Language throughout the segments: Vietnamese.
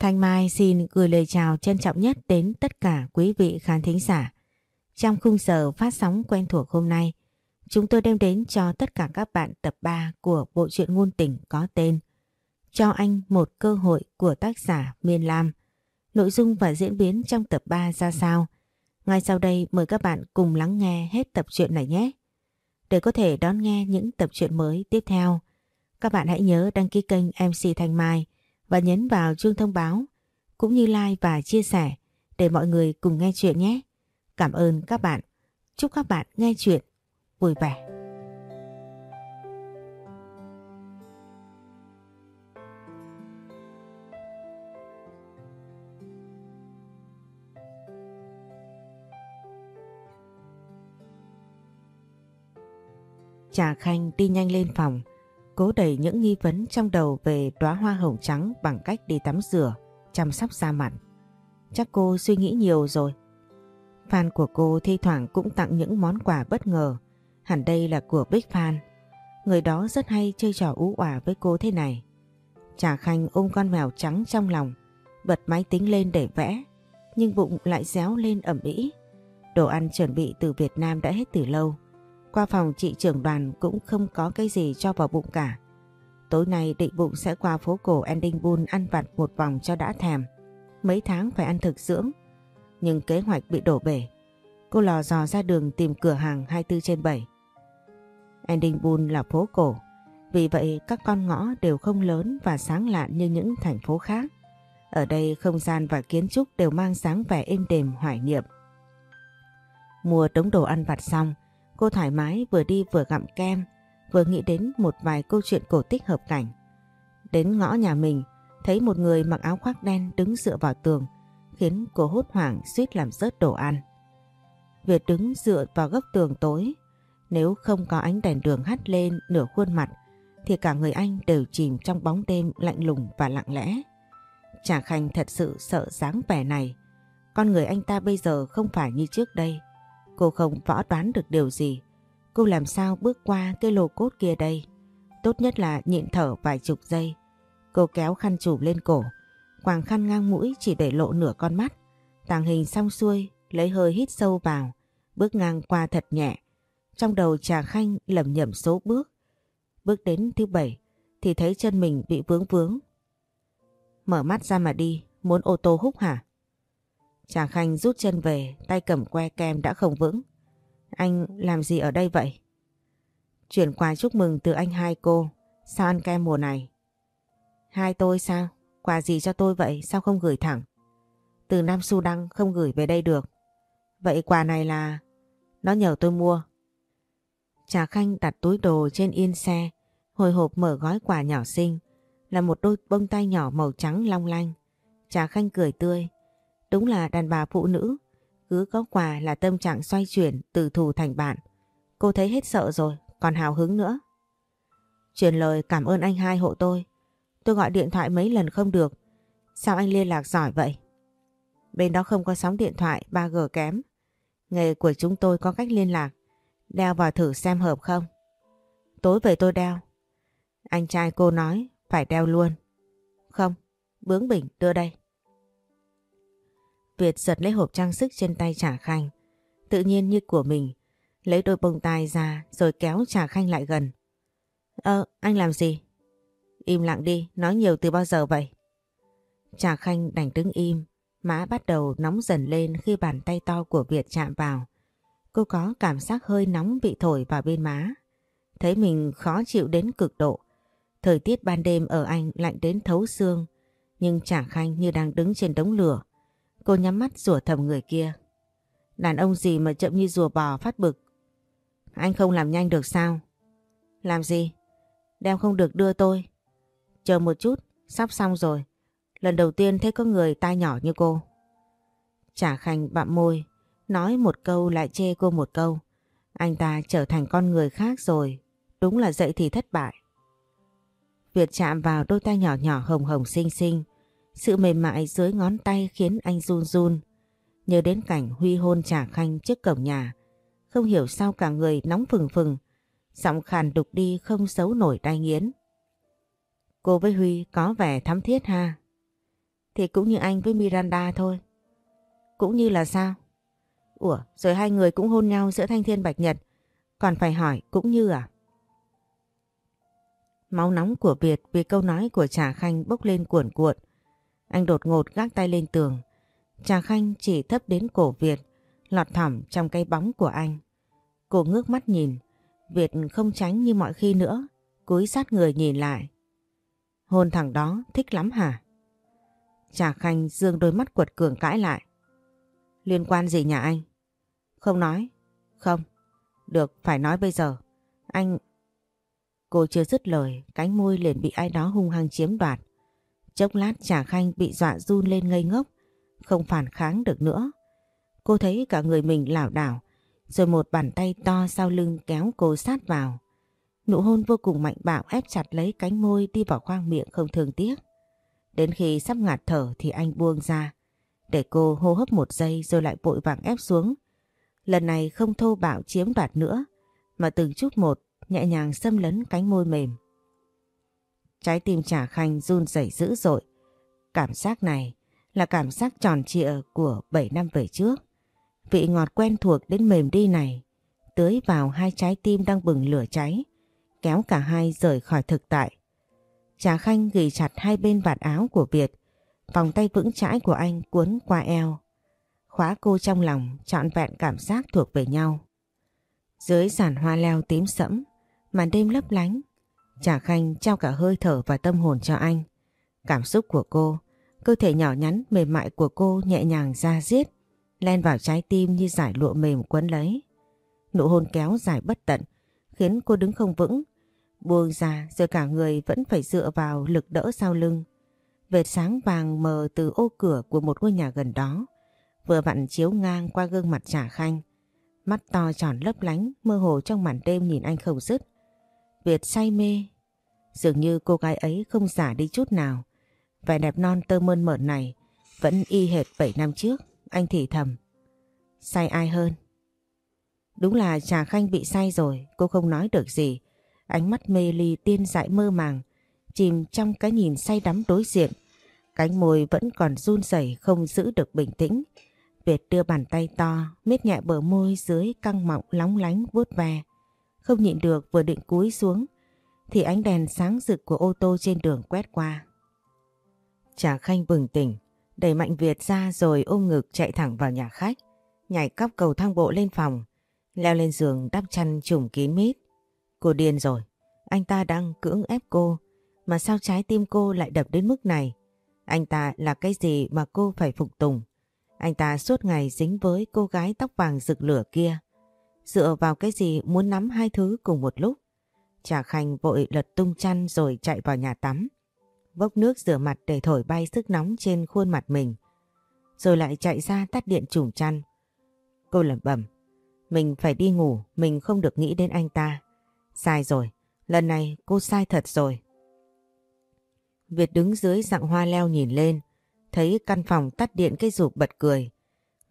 Thanh Mai xin gửi lời chào trân trọng nhất đến tất cả quý vị khán thính giả. Trong khung giờ phát sóng quen thuộc hôm nay, chúng tôi đem đến cho tất cả các bạn tập 3 của bộ truyện ngôn tình có tên Cho anh một cơ hội của tác giả Miên Lam. Nội dung và diễn biến trong tập 3 ra sao? Ngay sau đây mời các bạn cùng lắng nghe hết tập truyện này nhé. Để có thể đón nghe những tập truyện mới tiếp theo, các bạn hãy nhớ đăng ký kênh MC Thanh Mai và nhấn vào chuông thông báo cũng như like và chia sẻ để mọi người cùng nghe chuyện nhé. Cảm ơn các bạn. Chúc các bạn nghe chuyện vui vẻ. Trà Khanh đi nhanh lên phòng, cố đẩy những nghi vấn trong đầu về đóa hoa hồng trắng bằng cách đi tắm rửa, chăm sóc da mặt. Chắc cô suy nghĩ nhiều rồi. Fan của cô thi thoảng cũng tặng những món quà bất ngờ, hẳn đây là của Big Fan. Người đó rất hay chơi trò ú quả với cô thế này. Trà Khanh ôm con mèo trắng trong lòng, bật máy tính lên để vẽ, nhưng bụng lại réo lên ẩm ĩ. Đồ ăn chuẩn bị từ Việt Nam đã hết từ lâu. Qua phòng chị trưởng đoàn cũng không có cái gì cho vào bụng cả. Tối nay định bụng sẽ qua phố cổ Ending Bull ăn vặt một vòng cho đã thèm. Mấy tháng phải ăn thực dưỡng. Nhưng kế hoạch bị đổ bể. Cô lò dò ra đường tìm cửa hàng 24 trên 7. Ending Bull là phố cổ. Vì vậy các con ngõ đều không lớn và sáng lạ như những thành phố khác. Ở đây không gian và kiến trúc đều mang dáng vẻ êm đềm hoài niệm. Mua đống đồ ăn vặt xong, Cô thoải mái vừa đi vừa gặm kem, vừa nghĩ đến một vài câu chuyện cổ tích hợp cảnh. Đến ngõ nhà mình, thấy một người mặc áo khoác đen đứng dựa vào tường, khiến cô hốt hoảng suýt làm rớt đồ ăn. Việt đứng dựa vào góc tường tối, nếu không có ánh đèn đường hắt lên nửa khuôn mặt, thì cả người anh đều chìm trong bóng đêm lạnh lùng và lặng lẽ. Trà Khanh thật sự sợ dáng vẻ này. Con người anh ta bây giờ không phải như trước đây. Cô không võ đoán được điều gì. Cô làm sao bước qua cái lô cốt kia đây? Tốt nhất là nhịn thở vài chục giây. Cô kéo khăn chùm lên cổ, quàng khăn ngang mũi chỉ để lộ nửa con mắt. Tàng hình xong xuôi, lấy hơi hít sâu vào, bước ngang qua thật nhẹ. Trong đầu trà khanh lầm nhầm số bước. Bước đến thứ bảy thì thấy chân mình bị vướng vướng. Mở mắt ra mà đi, muốn ô tô hút hả? Trà Khanh rút chân về, tay cầm que kem đã không vững. Anh làm gì ở đây vậy? Chuyển quà chúc mừng từ anh hai cô. Sao ăn kem mùa này? Hai tôi sao? Quà gì cho tôi vậy? Sao không gửi thẳng? Từ Nam Su Đăng không gửi về đây được. Vậy quà này là... Nó nhờ tôi mua. Trà Khanh đặt túi đồ trên yên xe, hồi hộp mở gói quà nhỏ xinh, là một đôi bông tay nhỏ màu trắng long lanh. Trà Khanh cười tươi, Đúng là đàn bà phụ nữ, cứ có quà là tâm trạng xoay chuyển từ thù thành bạn. Cô thấy hết sợ rồi, còn hào hứng nữa. Truyền lời cảm ơn anh hai hộ tôi. Tôi gọi điện thoại mấy lần không được. Sao anh liên lạc giỏi vậy? Bên đó không có sóng điện thoại 3G kém. Nghề của chúng tôi có cách liên lạc. Đeo vào thử xem hợp không? Tối về tôi đeo. Anh trai cô nói phải đeo luôn. Không, bướng bỉnh đưa đây. Việt giật lấy hộp trang sức trên tay Trà Khanh. Tự nhiên như của mình. Lấy đôi bông tai ra rồi kéo Trà Khanh lại gần. Ơ, anh làm gì? Im lặng đi, nói nhiều từ bao giờ vậy? Trà Khanh đành đứng im. Má bắt đầu nóng dần lên khi bàn tay to của Việt chạm vào. Cô có cảm giác hơi nóng bị thổi vào bên má. Thấy mình khó chịu đến cực độ. Thời tiết ban đêm ở Anh lạnh đến thấu xương. Nhưng Trà Khanh như đang đứng trên đống lửa. Cô nhắm mắt rủa thầm người kia. Đàn ông gì mà chậm như rùa bò phát bực. Anh không làm nhanh được sao? Làm gì? đem không được đưa tôi. Chờ một chút, sắp xong rồi. Lần đầu tiên thấy có người tai nhỏ như cô. Trả khanh bặm môi, nói một câu lại chê cô một câu. Anh ta trở thành con người khác rồi, đúng là dậy thì thất bại. Việt chạm vào đôi tay nhỏ nhỏ hồng hồng xinh xinh, sự mềm mại dưới ngón tay khiến anh run run. Nhớ đến cảnh Huy hôn trả khanh trước cổng nhà. Không hiểu sao cả người nóng phừng phừng. Giọng khàn đục đi không xấu nổi đai nghiến. Cô với Huy có vẻ thắm thiết ha. thì cũng như anh với Miranda thôi. Cũng như là sao? Ủa, rồi hai người cũng hôn nhau giữa Thanh Thiên Bạch Nhật. Còn phải hỏi cũng như à? Máu nóng của Việt vì câu nói của Trà Khanh bốc lên cuộn cuộn. Anh đột ngột gác tay lên tường. Trà Khanh chỉ thấp đến cổ Việt, lọt thỏm trong cái bóng của anh. Cô ngước mắt nhìn, Việt không tránh như mọi khi nữa, cúi sát người nhìn lại. Hôn thằng đó thích lắm hả? Trà Khanh dương đôi mắt quật cường cãi lại. Liên quan gì nhà anh? Không nói. Không. Được, phải nói bây giờ. Anh... Cô chưa dứt lời, cánh môi liền bị ai đó hung hăng chiếm đoạt. Chốc lát Trà Khanh bị dọa run lên ngây ngốc, không phản kháng được nữa. Cô thấy cả người mình lảo đảo, rồi một bàn tay to sau lưng kéo cô sát vào. Nụ hôn vô cùng mạnh bạo ép chặt lấy cánh môi đi vào khoang miệng không thường tiếc. Đến khi sắp ngạt thở thì anh buông ra, để cô hô hấp một giây rồi lại vội vàng ép xuống. Lần này không thô bạo chiếm đoạt nữa, mà từng chút một nhẹ nhàng xâm lấn cánh môi mềm. Trái tim trà khanh run rẩy dữ dội. Cảm giác này là cảm giác tròn trịa của 7 năm về trước. Vị ngọt quen thuộc đến mềm đi này, tưới vào hai trái tim đang bừng lửa cháy, kéo cả hai rời khỏi thực tại. Trà Khanh ghi chặt hai bên vạt áo của Việt, vòng tay vững chãi của anh cuốn qua eo. Khóa cô trong lòng trọn vẹn cảm giác thuộc về nhau. Dưới giàn hoa leo tím sẫm, màn đêm lấp lánh, Trà Khanh trao cả hơi thở và tâm hồn cho anh. Cảm xúc của cô, cơ thể nhỏ nhắn mềm mại của cô nhẹ nhàng ra giết, len vào trái tim như giải lụa mềm quấn lấy. Nụ hôn kéo dài bất tận, khiến cô đứng không vững, buông ra rồi cả người vẫn phải dựa vào lực đỡ sau lưng. Vệt sáng vàng mờ từ ô cửa của một ngôi nhà gần đó, vừa vặn chiếu ngang qua gương mặt Trà Khanh. Mắt to tròn lấp lánh, mơ hồ trong màn đêm nhìn anh không dứt. Việt say mê. Dường như cô gái ấy không giả đi chút nào. Vẻ đẹp non tơ mơn mởn này vẫn y hệt 7 năm trước. Anh thì thầm. Say ai hơn? Đúng là Trà Khanh bị say rồi, cô không nói được gì. Ánh mắt mê ly tiên dại mơ màng, chìm trong cái nhìn say đắm đối diện. Cánh môi vẫn còn run rẩy không giữ được bình tĩnh. Việt đưa bàn tay to, miết nhẹ bờ môi dưới căng mọng lóng lánh vuốt ve. Không nhịn được vừa định cúi xuống thì ánh đèn sáng rực của ô tô trên đường quét qua. Trà Khanh bừng tỉnh, đẩy Mạnh Việt ra rồi ôm ngực chạy thẳng vào nhà khách, nhảy cắp cầu thang bộ lên phòng, leo lên giường đắp chăn trùm kín mít. Cô điên rồi, anh ta đang cưỡng ép cô, mà sao trái tim cô lại đập đến mức này? Anh ta là cái gì mà cô phải phục tùng? Anh ta suốt ngày dính với cô gái tóc vàng rực lửa kia. Dựa vào cái gì muốn nắm hai thứ cùng một lúc? Trà Khanh vội lật tung chăn rồi chạy vào nhà tắm. Vốc nước rửa mặt để thổi bay sức nóng trên khuôn mặt mình. Rồi lại chạy ra tắt điện trùng chăn. Cô lẩm bẩm. Mình phải đi ngủ, mình không được nghĩ đến anh ta. Sai rồi, lần này cô sai thật rồi. Việt đứng dưới dạng hoa leo nhìn lên, thấy căn phòng tắt điện cái rụp bật cười.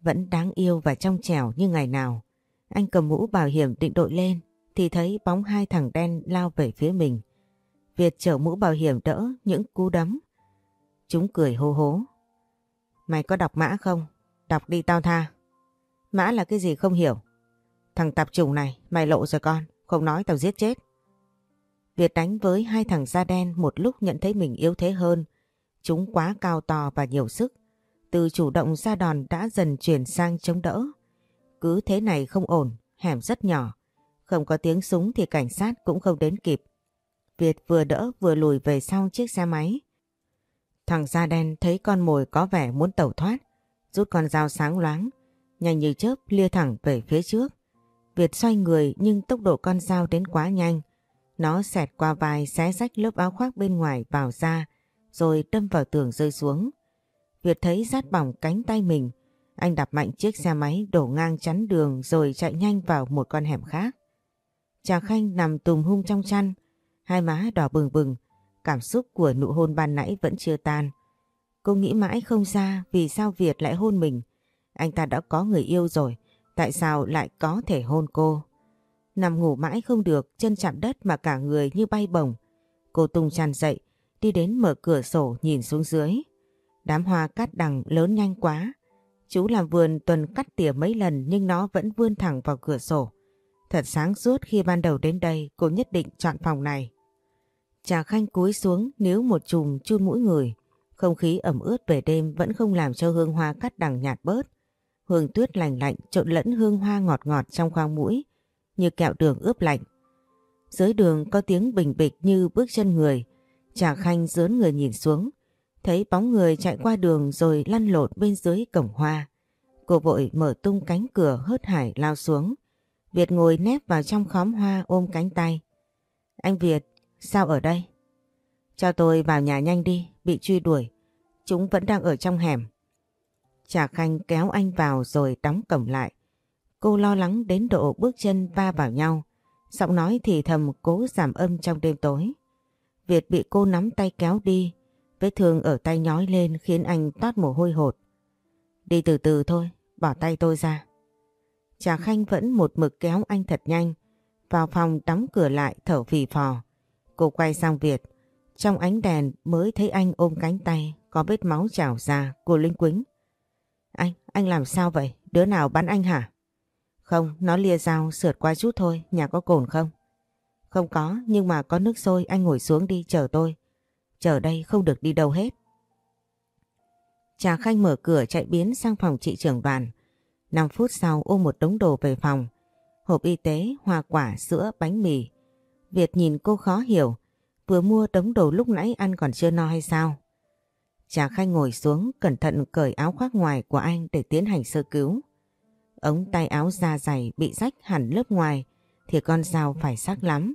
Vẫn đáng yêu và trong trẻo như ngày nào. Anh cầm mũ bảo hiểm định đội lên thì thấy bóng hai thằng đen lao về phía mình. Việt chở mũ bảo hiểm đỡ những cú đấm. Chúng cười hô hố. Mày có đọc mã không? Đọc đi tao tha. Mã là cái gì không hiểu. Thằng tạp trùng này, mày lộ rồi con, không nói tao giết chết. Việt đánh với hai thằng da đen một lúc nhận thấy mình yếu thế hơn. Chúng quá cao to và nhiều sức. Từ chủ động ra đòn đã dần chuyển sang chống đỡ. Cứ thế này không ổn, hẻm rất nhỏ. Không có tiếng súng thì cảnh sát cũng không đến kịp. Việt vừa đỡ vừa lùi về sau chiếc xe máy. Thằng da đen thấy con mồi có vẻ muốn tẩu thoát, rút con dao sáng loáng, nhanh như chớp lia thẳng về phía trước. Việt xoay người nhưng tốc độ con dao đến quá nhanh. Nó xẹt qua vai xé rách lớp áo khoác bên ngoài vào da rồi đâm vào tường rơi xuống. Việt thấy rát bỏng cánh tay mình. Anh đạp mạnh chiếc xe máy đổ ngang chắn đường rồi chạy nhanh vào một con hẻm khác. Trà Khanh nằm tùm hung trong chăn, hai má đỏ bừng bừng, cảm xúc của nụ hôn ban nãy vẫn chưa tan. Cô nghĩ mãi không ra vì sao Việt lại hôn mình. Anh ta đã có người yêu rồi, tại sao lại có thể hôn cô? Nằm ngủ mãi không được, chân chạm đất mà cả người như bay bổng. Cô tung chăn dậy, đi đến mở cửa sổ nhìn xuống dưới. Đám hoa cát đằng lớn nhanh quá. Chú làm vườn tuần cắt tỉa mấy lần nhưng nó vẫn vươn thẳng vào cửa sổ. Thật sáng suốt khi ban đầu đến đây, cô nhất định chọn phòng này. Trà khanh cúi xuống nếu một chùm chun mũi người. Không khí ẩm ướt về đêm vẫn không làm cho hương hoa cắt đằng nhạt bớt. Hương tuyết lành lạnh trộn lẫn hương hoa ngọt ngọt trong khoang mũi, như kẹo đường ướp lạnh. Dưới đường có tiếng bình bịch như bước chân người. Trà khanh dướn người nhìn xuống. Thấy bóng người chạy qua đường rồi lăn lộn bên dưới cổng hoa. Cô vội mở tung cánh cửa hớt hải lao xuống. Việt ngồi nép vào trong khóm hoa ôm cánh tay. Anh Việt, sao ở đây? Cho tôi vào nhà nhanh đi, bị truy đuổi. Chúng vẫn đang ở trong hẻm. Trà Khanh kéo anh vào rồi đóng cổng lại. Cô lo lắng đến độ bước chân va vào nhau. Giọng nói thì thầm cố giảm âm trong đêm tối. Việt bị cô nắm tay kéo đi. Vết thương ở tay nhói lên khiến anh toát mồ hôi hột. Đi từ từ thôi, bỏ tay tôi ra. Trà Khanh vẫn một mực kéo anh thật nhanh. Vào phòng đóng cửa lại thở phì phò. Cô quay sang Việt. Trong ánh đèn mới thấy anh ôm cánh tay có vết máu trào ra. Cô linh quính. Anh, anh làm sao vậy? Đứa nào bắn anh hả? Không, nó lia dao sượt qua chút thôi. Nhà có cồn không? Không có, nhưng mà có nước sôi. Anh ngồi xuống đi chờ tôi. Chờ đây không được đi đâu hết. Trà Khanh mở cửa chạy biến sang phòng chị trưởng đoàn. 5 phút sau ôm một đống đồ về phòng. Hộp y tế, hoa quả, sữa, bánh mì. Việt nhìn cô khó hiểu. Vừa mua đống đồ lúc nãy ăn còn chưa no hay sao? Trà Khanh ngồi xuống cẩn thận cởi áo khoác ngoài của anh để tiến hành sơ cứu. Ống tay áo da dày bị rách hẳn lớp ngoài thì con dao phải sắc lắm.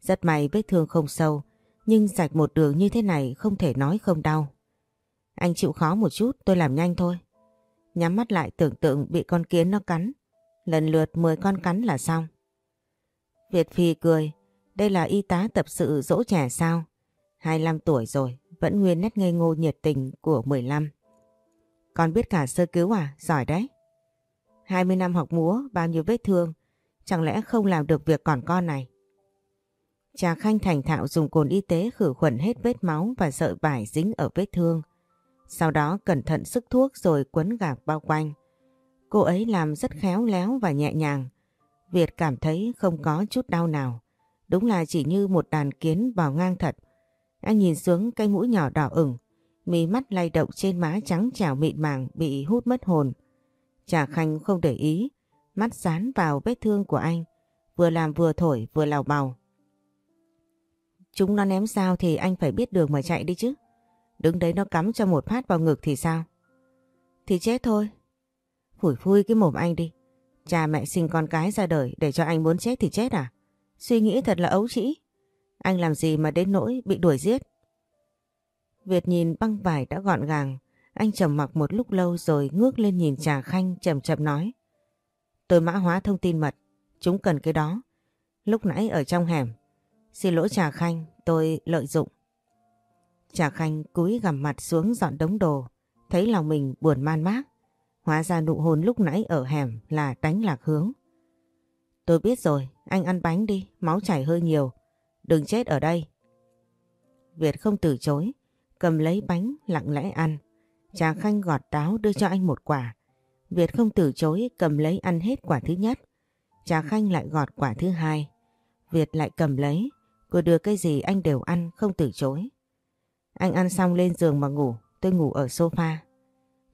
Rất may vết thương không sâu nhưng rạch một đường như thế này không thể nói không đau. Anh chịu khó một chút tôi làm nhanh thôi. Nhắm mắt lại tưởng tượng bị con kiến nó cắn. Lần lượt 10 con cắn là xong. Việt Phi cười. Đây là y tá tập sự dỗ trẻ sao? 25 tuổi rồi, vẫn nguyên nét ngây ngô nhiệt tình của 15. Con biết cả sơ cứu à? Giỏi đấy. 20 năm học múa, bao nhiêu vết thương. Chẳng lẽ không làm được việc còn con này? Trà Khanh thành thạo dùng cồn y tế khử khuẩn hết vết máu và sợi vải dính ở vết thương. Sau đó cẩn thận sức thuốc rồi quấn gạc bao quanh. Cô ấy làm rất khéo léo và nhẹ nhàng. Việt cảm thấy không có chút đau nào. Đúng là chỉ như một đàn kiến vào ngang thật. Anh nhìn xuống cây mũi nhỏ đỏ ửng, mí mắt lay động trên má trắng trào mịn màng bị hút mất hồn. Trà Khanh không để ý, mắt dán vào vết thương của anh, vừa làm vừa thổi vừa lào bào. Chúng nó ném sao thì anh phải biết đường mà chạy đi chứ. Đứng đấy nó cắm cho một phát vào ngực thì sao? Thì chết thôi. Phủi phui cái mồm anh đi. Cha mẹ sinh con cái ra đời để cho anh muốn chết thì chết à? Suy nghĩ thật là ấu trĩ. Anh làm gì mà đến nỗi bị đuổi giết? Việt nhìn băng vải đã gọn gàng. Anh trầm mặc một lúc lâu rồi ngước lên nhìn Trà Khanh chậm chậm nói. Tôi mã hóa thông tin mật. Chúng cần cái đó. Lúc nãy ở trong hẻm. Xin lỗi Trà Khanh, tôi lợi dụng. Trà Khanh cúi gằm mặt xuống dọn đống đồ, thấy lòng mình buồn man mác. Hóa ra nụ hôn lúc nãy ở hẻm là đánh lạc hướng. Tôi biết rồi, anh ăn bánh đi, máu chảy hơi nhiều. Đừng chết ở đây. Việt không từ chối, cầm lấy bánh lặng lẽ ăn. Trà Khanh gọt táo đưa cho anh một quả. Việt không từ chối cầm lấy ăn hết quả thứ nhất. Trà Khanh lại gọt quả thứ hai. Việt lại cầm lấy. Cô đưa cái gì anh đều ăn không từ chối. Anh ăn xong lên giường mà ngủ, tôi ngủ ở sofa.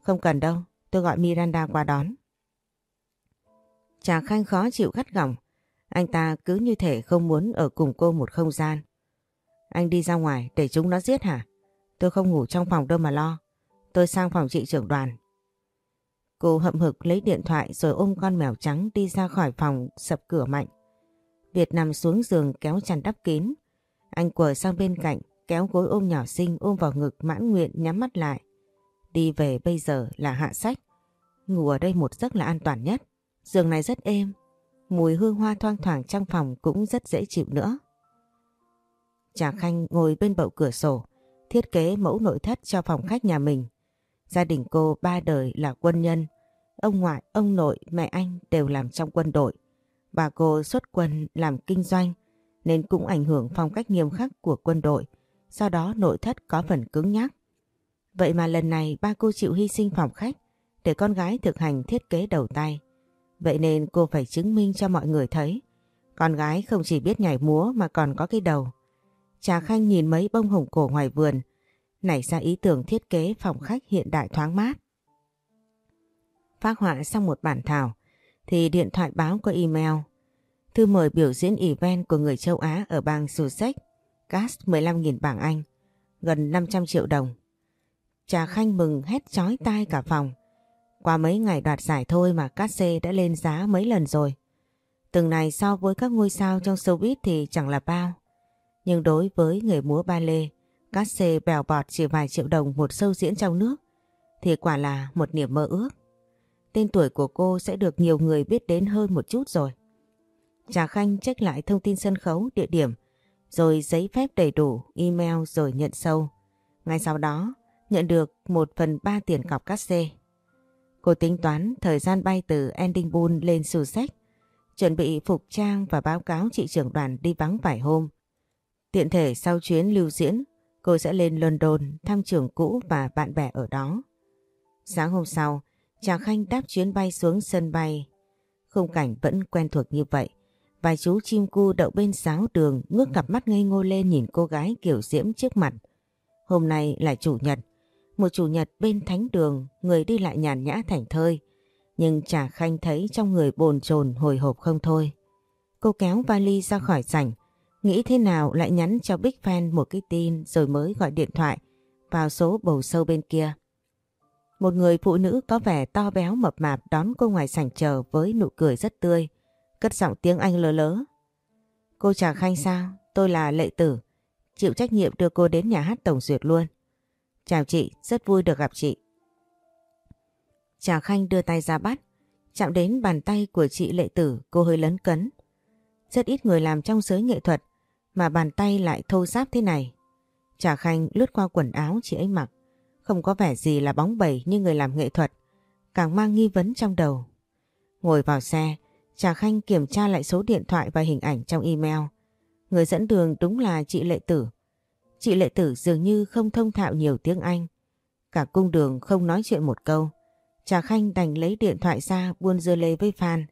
Không cần đâu, tôi gọi Miranda qua đón. Trà Khanh khó chịu gắt gỏng, anh ta cứ như thể không muốn ở cùng cô một không gian. Anh đi ra ngoài để chúng nó giết hả? Tôi không ngủ trong phòng đâu mà lo. Tôi sang phòng chị trưởng đoàn. Cô hậm hực lấy điện thoại rồi ôm con mèo trắng đi ra khỏi phòng sập cửa mạnh. Việt nằm xuống giường kéo chăn đắp kín. Anh quờ sang bên cạnh kéo gối ôm nhỏ xinh ôm vào ngực mãn nguyện nhắm mắt lại. Đi về bây giờ là hạ sách. Ngủ ở đây một giấc là an toàn nhất. Giường này rất êm. Mùi hương hoa thoang thoảng trong phòng cũng rất dễ chịu nữa. Trà Khanh ngồi bên bậu cửa sổ, thiết kế mẫu nội thất cho phòng khách nhà mình. Gia đình cô ba đời là quân nhân. Ông ngoại, ông nội, mẹ anh đều làm trong quân đội. Bà cô xuất quân làm kinh doanh nên cũng ảnh hưởng phong cách nghiêm khắc của quân đội. Sau đó nội thất có phần cứng nhắc. Vậy mà lần này ba cô chịu hy sinh phòng khách để con gái thực hành thiết kế đầu tay. Vậy nên cô phải chứng minh cho mọi người thấy con gái không chỉ biết nhảy múa mà còn có cái đầu. Trà Khanh nhìn mấy bông hồng cổ ngoài vườn, nảy ra ý tưởng thiết kế phòng khách hiện đại thoáng mát. Phát họa xong một bản thảo, thì điện thoại báo qua email. Thư mời biểu diễn event của người châu Á ở bang Sussex, cast 15.000 bảng Anh, gần 500 triệu đồng. Trà Khanh mừng hét chói tai cả phòng. Qua mấy ngày đoạt giải thôi mà cát xê đã lên giá mấy lần rồi. Từng này so với các ngôi sao trong showbiz thì chẳng là bao. Nhưng đối với người múa ba lê, cát xê bèo bọt chỉ vài triệu đồng một show diễn trong nước thì quả là một niềm mơ ước. Tên tuổi của cô sẽ được nhiều người biết đến hơn một chút rồi. Trà Khanh check lại thông tin sân khấu, địa điểm, rồi giấy phép đầy đủ, email rồi nhận sâu. Ngay sau đó, nhận được 1 phần 3 tiền cọc cát xê. Cô tính toán thời gian bay từ Edinburgh lên Sussex, chuẩn bị phục trang và báo cáo chị trưởng đoàn đi vắng vài hôm. Tiện thể sau chuyến lưu diễn, cô sẽ lên London thăm trường cũ và bạn bè ở đó. Sáng hôm sau, Trà Khanh đáp chuyến bay xuống sân bay. Khung cảnh vẫn quen thuộc như vậy. Vài chú chim cu đậu bên giáo đường ngước cặp mắt ngây ngô lên nhìn cô gái kiểu diễm trước mặt. Hôm nay là chủ nhật, một chủ nhật bên thánh đường, người đi lại nhàn nhã thảnh thơi. Nhưng Trà Khanh thấy trong người bồn chồn hồi hộp không thôi. Cô kéo vali ra khỏi sảnh, nghĩ thế nào lại nhắn cho Big Fan một cái tin rồi mới gọi điện thoại vào số bầu sâu bên kia. Một người phụ nữ có vẻ to béo mập mạp đón cô ngoài sảnh chờ với nụ cười rất tươi, cất giọng tiếng Anh lơ lớ. Cô Trà Khanh sao? Tôi là Lệ Tử, chịu trách nhiệm đưa cô đến nhà hát tổng duyệt luôn. Chào chị, rất vui được gặp chị. Trà Khanh đưa tay ra bắt, chạm đến bàn tay của chị Lệ Tử, cô hơi lấn cấn. Rất ít người làm trong giới nghệ thuật mà bàn tay lại thô ráp thế này. Trà Khanh lướt qua quần áo chị ấy mặc, không có vẻ gì là bóng bẩy như người làm nghệ thuật, càng mang nghi vấn trong đầu. Ngồi vào xe, Trà Khanh kiểm tra lại số điện thoại và hình ảnh trong email. Người dẫn đường đúng là chị Lệ Tử. Chị Lệ Tử dường như không thông thạo nhiều tiếng Anh. Cả cung đường không nói chuyện một câu. Trà Khanh đành lấy điện thoại ra buôn dưa lê với Phan.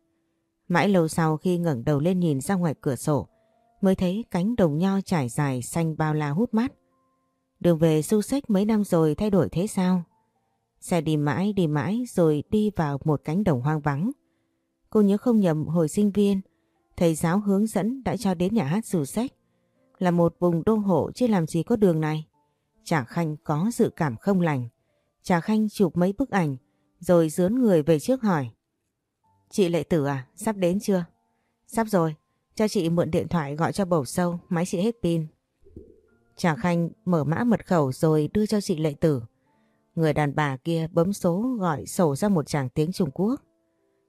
Mãi lâu sau khi ngẩng đầu lên nhìn ra ngoài cửa sổ mới thấy cánh đồng nho trải dài xanh bao la hút mắt. Đường về du sách mấy năm rồi thay đổi thế sao? Xe đi mãi đi mãi rồi đi vào một cánh đồng hoang vắng. Cô nhớ không nhầm hồi sinh viên, thầy giáo hướng dẫn đã cho đến nhà hát dù sách. Là một vùng đô hộ chứ làm gì có đường này. Trà Khanh có dự cảm không lành. Trà Khanh chụp mấy bức ảnh rồi dướn người về trước hỏi. Chị Lệ Tử à, sắp đến chưa? Sắp rồi, cho chị mượn điện thoại gọi cho bầu sâu, máy chị hết pin. Trà Khanh mở mã mật khẩu rồi đưa cho chị Lệ Tử. Người đàn bà kia bấm số gọi sổ ra một chàng tiếng Trung Quốc.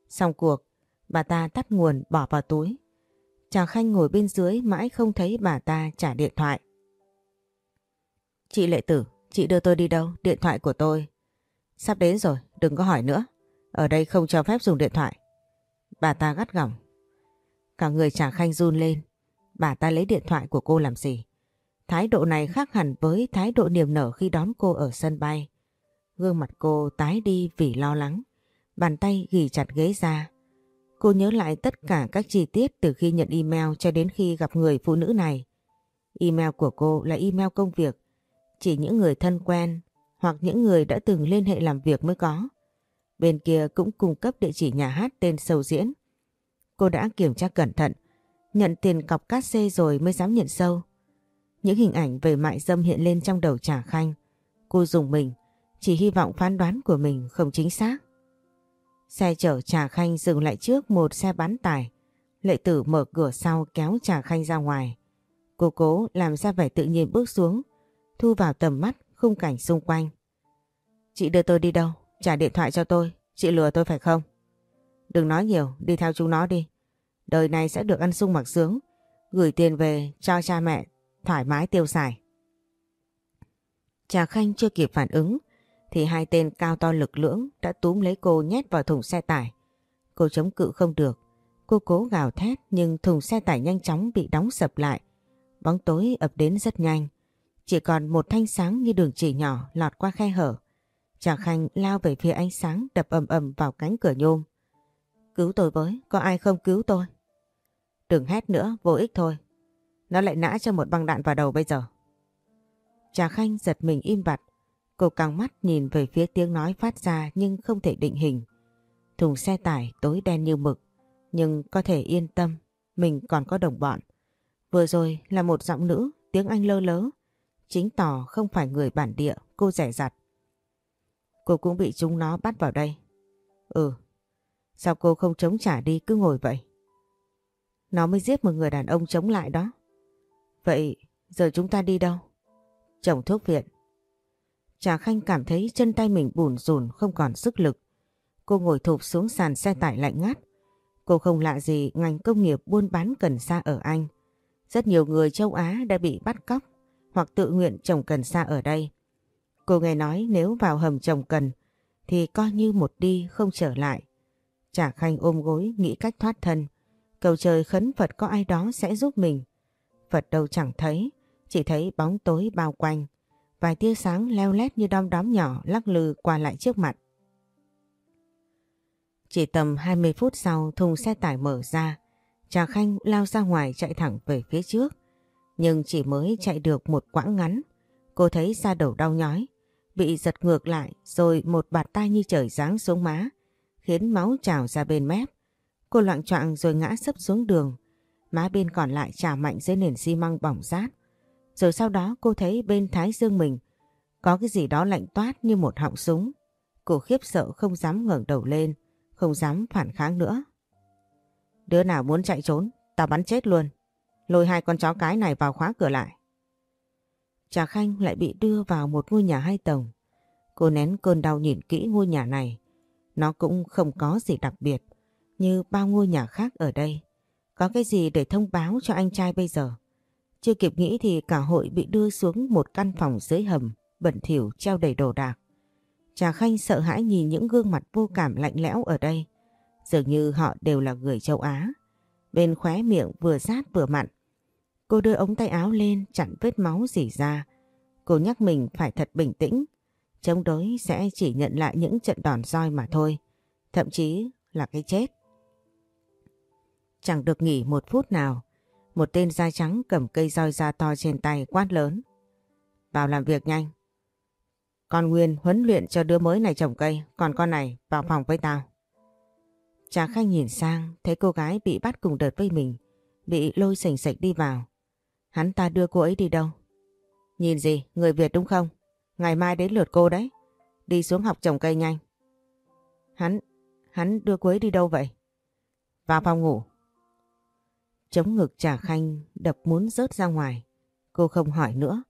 Xong cuộc, bà ta tắt nguồn bỏ vào túi. Trà Khanh ngồi bên dưới mãi không thấy bà ta trả điện thoại. Chị Lệ Tử, chị đưa tôi đi đâu? Điện thoại của tôi. Sắp đến rồi, đừng có hỏi nữa. Ở đây không cho phép dùng điện thoại. Bà ta gắt gỏng. Cả người Trà Khanh run lên. Bà ta lấy điện thoại của cô làm gì? Thái độ này khác hẳn với thái độ niềm nở khi đón cô ở sân bay. Gương mặt cô tái đi vì lo lắng. Bàn tay ghi chặt ghế ra. Cô nhớ lại tất cả các chi tiết từ khi nhận email cho đến khi gặp người phụ nữ này. Email của cô là email công việc. Chỉ những người thân quen hoặc những người đã từng liên hệ làm việc mới có. Bên kia cũng cung cấp địa chỉ nhà hát tên sầu diễn. Cô đã kiểm tra cẩn thận, nhận tiền cọc cát xê rồi mới dám nhận sâu. Những hình ảnh về mại dâm hiện lên trong đầu Trà Khanh. Cô dùng mình, chỉ hy vọng phán đoán của mình không chính xác. Xe chở Trà Khanh dừng lại trước một xe bán tải. Lệ tử mở cửa sau kéo Trà Khanh ra ngoài. Cô cố làm ra vẻ tự nhiên bước xuống, thu vào tầm mắt khung cảnh xung quanh. Chị đưa tôi đi đâu? Trả điện thoại cho tôi. Chị lừa tôi phải không? Đừng nói nhiều, đi theo chúng nó đi. Đời này sẽ được ăn sung mặc sướng. Gửi tiền về cho cha mẹ thoải mái tiêu xài. Trà Khanh chưa kịp phản ứng thì hai tên cao to lực lưỡng đã túm lấy cô nhét vào thùng xe tải. Cô chống cự không được. Cô cố gào thét nhưng thùng xe tải nhanh chóng bị đóng sập lại. Bóng tối ập đến rất nhanh. Chỉ còn một thanh sáng như đường chỉ nhỏ lọt qua khe hở. Trà Khanh lao về phía ánh sáng đập ầm ầm vào cánh cửa nhôm. Cứu tôi với, có ai không cứu tôi? Đừng hét nữa, vô ích thôi. Nó lại nã cho một băng đạn vào đầu bây giờ. Trà Khanh giật mình im bặt. Cô căng mắt nhìn về phía tiếng nói phát ra nhưng không thể định hình. Thùng xe tải tối đen như mực. Nhưng có thể yên tâm, mình còn có đồng bọn. Vừa rồi là một giọng nữ, tiếng Anh lơ lớ. Chính tỏ không phải người bản địa, cô rẻ rặt. Cô cũng bị chúng nó bắt vào đây. Ừ, sao cô không chống trả đi cứ ngồi vậy? Nó mới giết một người đàn ông chống lại đó. Vậy giờ chúng ta đi đâu? Chồng thuốc viện. Trà Khanh cảm thấy chân tay mình bùn rùn, không còn sức lực. Cô ngồi thụp xuống sàn xe tải lạnh ngắt. Cô không lạ gì ngành công nghiệp buôn bán cần sa ở Anh. Rất nhiều người châu Á đã bị bắt cóc hoặc tự nguyện trồng cần sa ở đây. Cô nghe nói nếu vào hầm trồng cần thì coi như một đi không trở lại. Trà Khanh ôm gối nghĩ cách thoát thân. Cầu trời khấn Phật có ai đó sẽ giúp mình vật đâu chẳng thấy, chỉ thấy bóng tối bao quanh. Vài tia sáng leo lét như đom đóm nhỏ lắc lư qua lại trước mặt. Chỉ tầm 20 phút sau thùng xe tải mở ra. Trà Khanh lao ra ngoài chạy thẳng về phía trước. Nhưng chỉ mới chạy được một quãng ngắn. Cô thấy da đầu đau nhói. Bị giật ngược lại rồi một bạt tay như trời giáng xuống má. Khiến máu trào ra bên mép. Cô loạn trọng rồi ngã sấp xuống đường. Má bên còn lại trả mạnh dưới nền xi măng bỏng rát. Rồi sau đó cô thấy bên thái dương mình có cái gì đó lạnh toát như một họng súng. Cô khiếp sợ không dám ngẩng đầu lên, không dám phản kháng nữa. Đứa nào muốn chạy trốn, tao bắn chết luôn. Lôi hai con chó cái này vào khóa cửa lại. Trà Khanh lại bị đưa vào một ngôi nhà hai tầng. Cô nén cơn đau nhìn kỹ ngôi nhà này. Nó cũng không có gì đặc biệt như bao ngôi nhà khác ở đây. Có cái gì để thông báo cho anh trai bây giờ? Chưa kịp nghĩ thì cả hội bị đưa xuống một căn phòng dưới hầm, bẩn thỉu treo đầy đồ đạc. Trà Khanh sợ hãi nhìn những gương mặt vô cảm lạnh lẽo ở đây. Dường như họ đều là người châu Á. Bên khóe miệng vừa rát vừa mặn. Cô đưa ống tay áo lên chặn vết máu dỉ ra. Cô nhắc mình phải thật bình tĩnh. Chống đối sẽ chỉ nhận lại những trận đòn roi mà thôi. Thậm chí là cái chết. Chẳng được nghỉ một phút nào. Một tên da trắng cầm cây roi da to trên tay quát lớn. Vào làm việc nhanh. Con Nguyên huấn luyện cho đứa mới này trồng cây, còn con này vào phòng với tao. Trà Khanh nhìn sang, thấy cô gái bị bắt cùng đợt với mình, bị lôi sành sạch đi vào. Hắn ta đưa cô ấy đi đâu? Nhìn gì, người Việt đúng không? Ngày mai đến lượt cô đấy. Đi xuống học trồng cây nhanh. Hắn, hắn đưa cô ấy đi đâu vậy? Vào phòng ngủ. Chống ngực Trà Khanh đập muốn rớt ra ngoài. Cô không hỏi nữa,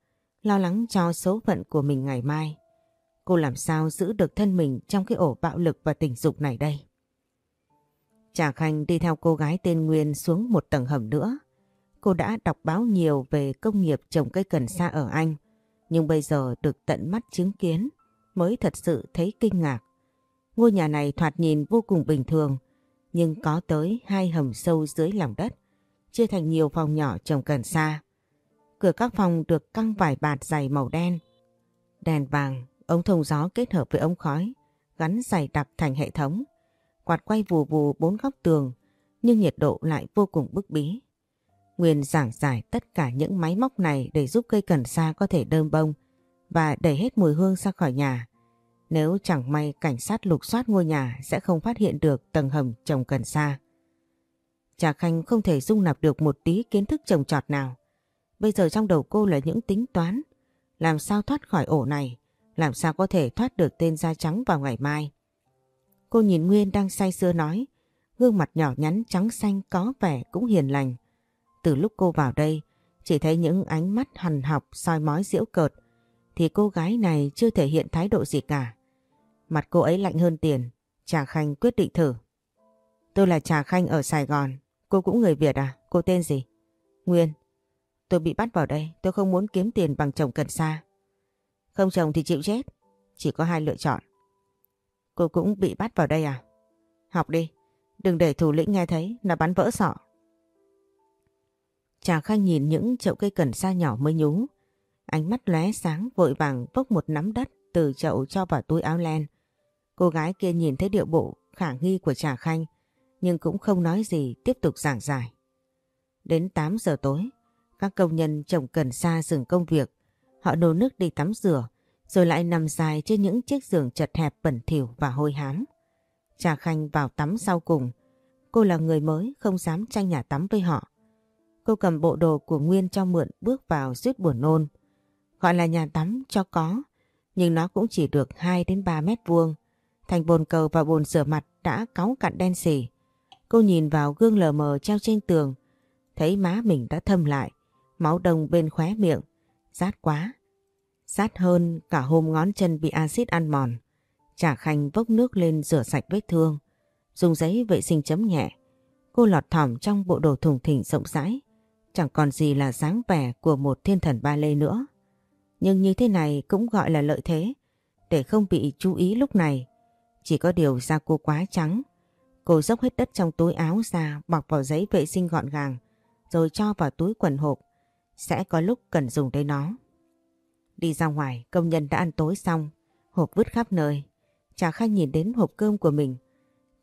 lo lắng cho số phận của mình ngày mai. Cô làm sao giữ được thân mình trong cái ổ bạo lực và tình dục này đây? Trà Khanh đi theo cô gái tên Nguyên xuống một tầng hầm nữa. Cô đã đọc báo nhiều về công nghiệp trồng cây cần sa ở Anh, nhưng bây giờ được tận mắt chứng kiến mới thật sự thấy kinh ngạc. Ngôi nhà này thoạt nhìn vô cùng bình thường, nhưng có tới hai hầm sâu dưới lòng đất, chia thành nhiều phòng nhỏ trồng cần sa. Cửa các phòng được căng vải bạt dày màu đen. Đèn vàng, ống thông gió kết hợp với ống khói, gắn dày đặc thành hệ thống. Quạt quay vù vù bốn góc tường, nhưng nhiệt độ lại vô cùng bức bí. Nguyên giảng giải tất cả những máy móc này để giúp cây cần sa có thể đơm bông và đẩy hết mùi hương ra khỏi nhà. Nếu chẳng may cảnh sát lục soát ngôi nhà sẽ không phát hiện được tầng hầm trồng cần sa. Trà Khanh không thể dung nạp được một tí kiến thức trồng trọt nào. Bây giờ trong đầu cô là những tính toán. Làm sao thoát khỏi ổ này? Làm sao có thể thoát được tên da trắng vào ngày mai? Cô nhìn Nguyên đang say sưa nói. Gương mặt nhỏ nhắn trắng xanh có vẻ cũng hiền lành. Từ lúc cô vào đây, chỉ thấy những ánh mắt hằn học soi mói diễu cợt. Thì cô gái này chưa thể hiện thái độ gì cả. Mặt cô ấy lạnh hơn tiền. Trà Khanh quyết định thử. Tôi là Trà Khanh ở Sài Gòn. Cô cũng người Việt à? Cô tên gì? Nguyên. Tôi bị bắt vào đây. Tôi không muốn kiếm tiền bằng chồng cần xa. Không chồng thì chịu chết. Chỉ có hai lựa chọn. Cô cũng bị bắt vào đây à? Học đi. Đừng để thủ lĩnh nghe thấy. Nó bắn vỡ sọ. Trà Khanh nhìn những chậu cây cần sa nhỏ mới nhú. Ánh mắt lóe sáng, vội vàng bốc một nắm đất từ chậu cho vào túi áo len. Cô gái kia nhìn thấy điệu bộ khả nghi của Trà Khanh nhưng cũng không nói gì tiếp tục giảng giải. Đến 8 giờ tối, các công nhân trồng cần sa dừng công việc. Họ nô nước đi tắm rửa rồi lại nằm dài trên những chiếc giường chật hẹp bẩn thỉu và hôi hám. Trà Khanh vào tắm sau cùng. Cô là người mới không dám tranh nhà tắm với họ. Cô cầm bộ đồ của Nguyên cho mượn bước vào suýt buồn nôn. Gọi là nhà tắm cho có, nhưng nó cũng chỉ được 2 đến 3 mét vuông. Thành bồn cầu và bồn rửa mặt đã cáu cặn đen xỉ. Cô nhìn vào gương lờ mờ treo trên tường, thấy má mình đã thâm lại, máu đông bên khóe miệng, rát quá. Rát hơn cả hôm ngón chân bị axit ăn mòn. Trả khanh vốc nước lên rửa sạch vết thương, dùng giấy vệ sinh chấm nhẹ. Cô lọt thỏm trong bộ đồ thùng thỉnh rộng rãi, chẳng còn gì là dáng vẻ của một thiên thần ba lê nữa. Nhưng như thế này cũng gọi là lợi thế, để không bị chú ý lúc này. Chỉ có điều da cô quá trắng. Cô dốc hết đất trong túi áo ra bọc vào giấy vệ sinh gọn gàng, rồi cho vào túi quần hộp. Sẽ có lúc cần dùng đến nó. Đi ra ngoài, công nhân đã ăn tối xong, hộp vứt khắp nơi. Trà Khanh nhìn đến hộp cơm của mình.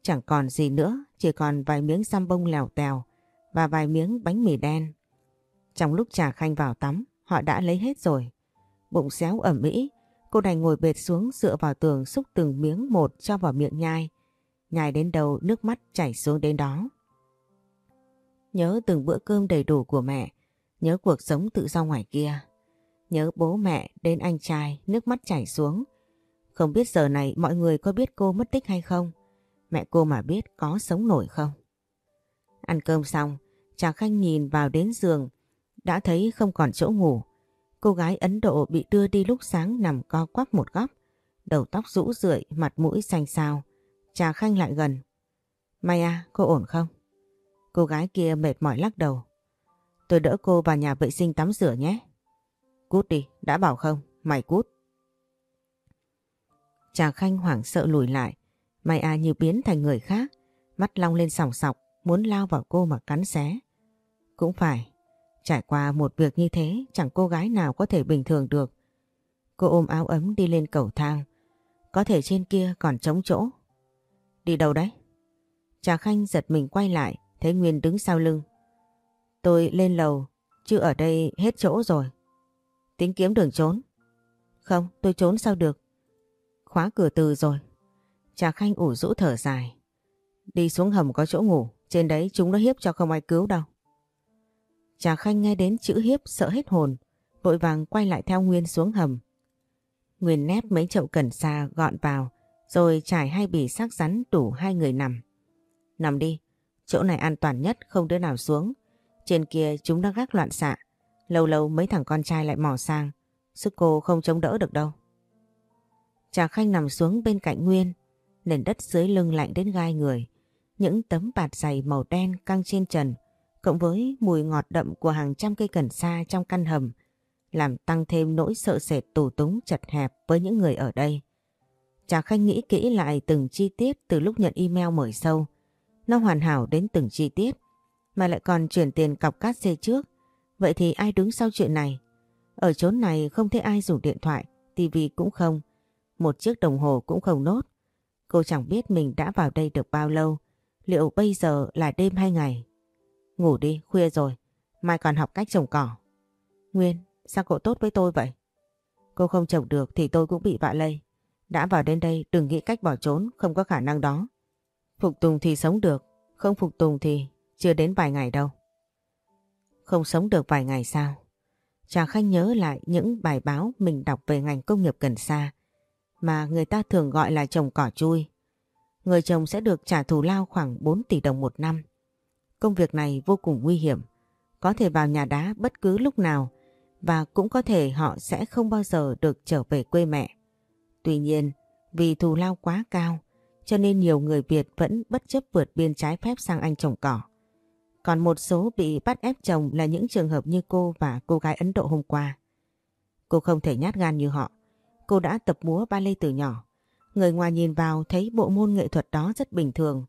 Chẳng còn gì nữa, chỉ còn vài miếng xăm bông lèo tèo và vài miếng bánh mì đen. Trong lúc Trà Khanh vào tắm, họ đã lấy hết rồi. Bụng xéo ẩm mỹ, cô đành ngồi bệt xuống dựa vào tường xúc từng miếng một cho vào miệng nhai. Nhai đến đầu nước mắt chảy xuống đến đó. Nhớ từng bữa cơm đầy đủ của mẹ, nhớ cuộc sống tự do ngoài kia. Nhớ bố mẹ đến anh trai nước mắt chảy xuống. Không biết giờ này mọi người có biết cô mất tích hay không? Mẹ cô mà biết có sống nổi không? Ăn cơm xong, Trà Khanh nhìn vào đến giường, đã thấy không còn chỗ ngủ. Cô gái Ấn Độ bị đưa đi lúc sáng nằm co quắp một góc, đầu tóc rũ rượi, mặt mũi xanh xao. Trà Khanh lại gần. Maya, à, cô ổn không? Cô gái kia mệt mỏi lắc đầu. Tôi đỡ cô vào nhà vệ sinh tắm rửa nhé. Cút đi, đã bảo không, mày cút. Trà Khanh hoảng sợ lùi lại, Mai A à như biến thành người khác, mắt long lên sòng sọc, muốn lao vào cô mà cắn xé. Cũng phải, trải qua một việc như thế chẳng cô gái nào có thể bình thường được. Cô ôm áo ấm đi lên cầu thang, có thể trên kia còn trống chỗ. Đi đâu đấy? Trà Khanh giật mình quay lại, thấy Nguyên đứng sau lưng. Tôi lên lầu, chứ ở đây hết chỗ rồi. Tính kiếm đường trốn. Không, tôi trốn sao được. Khóa cửa từ rồi. Trà Khanh ủ rũ thở dài. Đi xuống hầm có chỗ ngủ, trên đấy chúng nó hiếp cho không ai cứu đâu. Trà Khanh nghe đến chữ hiếp sợ hết hồn, vội vàng quay lại theo Nguyên xuống hầm. Nguyên nép mấy chậu cần sa gọn vào, rồi trải hai bì xác rắn đủ hai người nằm. Nằm đi, chỗ này an toàn nhất không đứa nào xuống. Trên kia chúng đang gác loạn xạ, lâu lâu mấy thằng con trai lại mò sang, sức cô không chống đỡ được đâu. Trà Khanh nằm xuống bên cạnh Nguyên, nền đất dưới lưng lạnh đến gai người. Những tấm bạt dày màu đen căng trên trần, cộng với mùi ngọt đậm của hàng trăm cây cần sa trong căn hầm, làm tăng thêm nỗi sợ sệt tù túng chật hẹp với những người ở đây. Trà Khanh nghĩ kỹ lại từng chi tiết từ lúc nhận email mời sâu. Nó hoàn hảo đến từng chi tiết, mà lại còn chuyển tiền cọc cát xe trước. Vậy thì ai đứng sau chuyện này? Ở chốn này không thấy ai dùng điện thoại, tivi cũng không. Một chiếc đồng hồ cũng không nốt. Cô chẳng biết mình đã vào đây được bao lâu. Liệu bây giờ là đêm hay ngày? Ngủ đi, khuya rồi. Mai còn học cách trồng cỏ. Nguyên, sao cậu tốt với tôi vậy? Cô không trồng được thì tôi cũng bị vạ lây. Đã vào đến đây đừng nghĩ cách bỏ trốn, không có khả năng đó. Phục tùng thì sống được, không phục tùng thì chưa đến vài ngày đâu. Không sống được vài ngày sao? Trà Khanh nhớ lại những bài báo mình đọc về ngành công nghiệp cần sa mà người ta thường gọi là trồng cỏ chui. Người chồng sẽ được trả thù lao khoảng 4 tỷ đồng một năm. Công việc này vô cùng nguy hiểm, có thể vào nhà đá bất cứ lúc nào và cũng có thể họ sẽ không bao giờ được trở về quê mẹ. Tuy nhiên, vì thù lao quá cao, cho nên nhiều người Việt vẫn bất chấp vượt biên trái phép sang Anh trồng cỏ. Còn một số bị bắt ép chồng là những trường hợp như cô và cô gái Ấn Độ hôm qua. Cô không thể nhát gan như họ. Cô đã tập múa ballet từ nhỏ. Người ngoài nhìn vào thấy bộ môn nghệ thuật đó rất bình thường,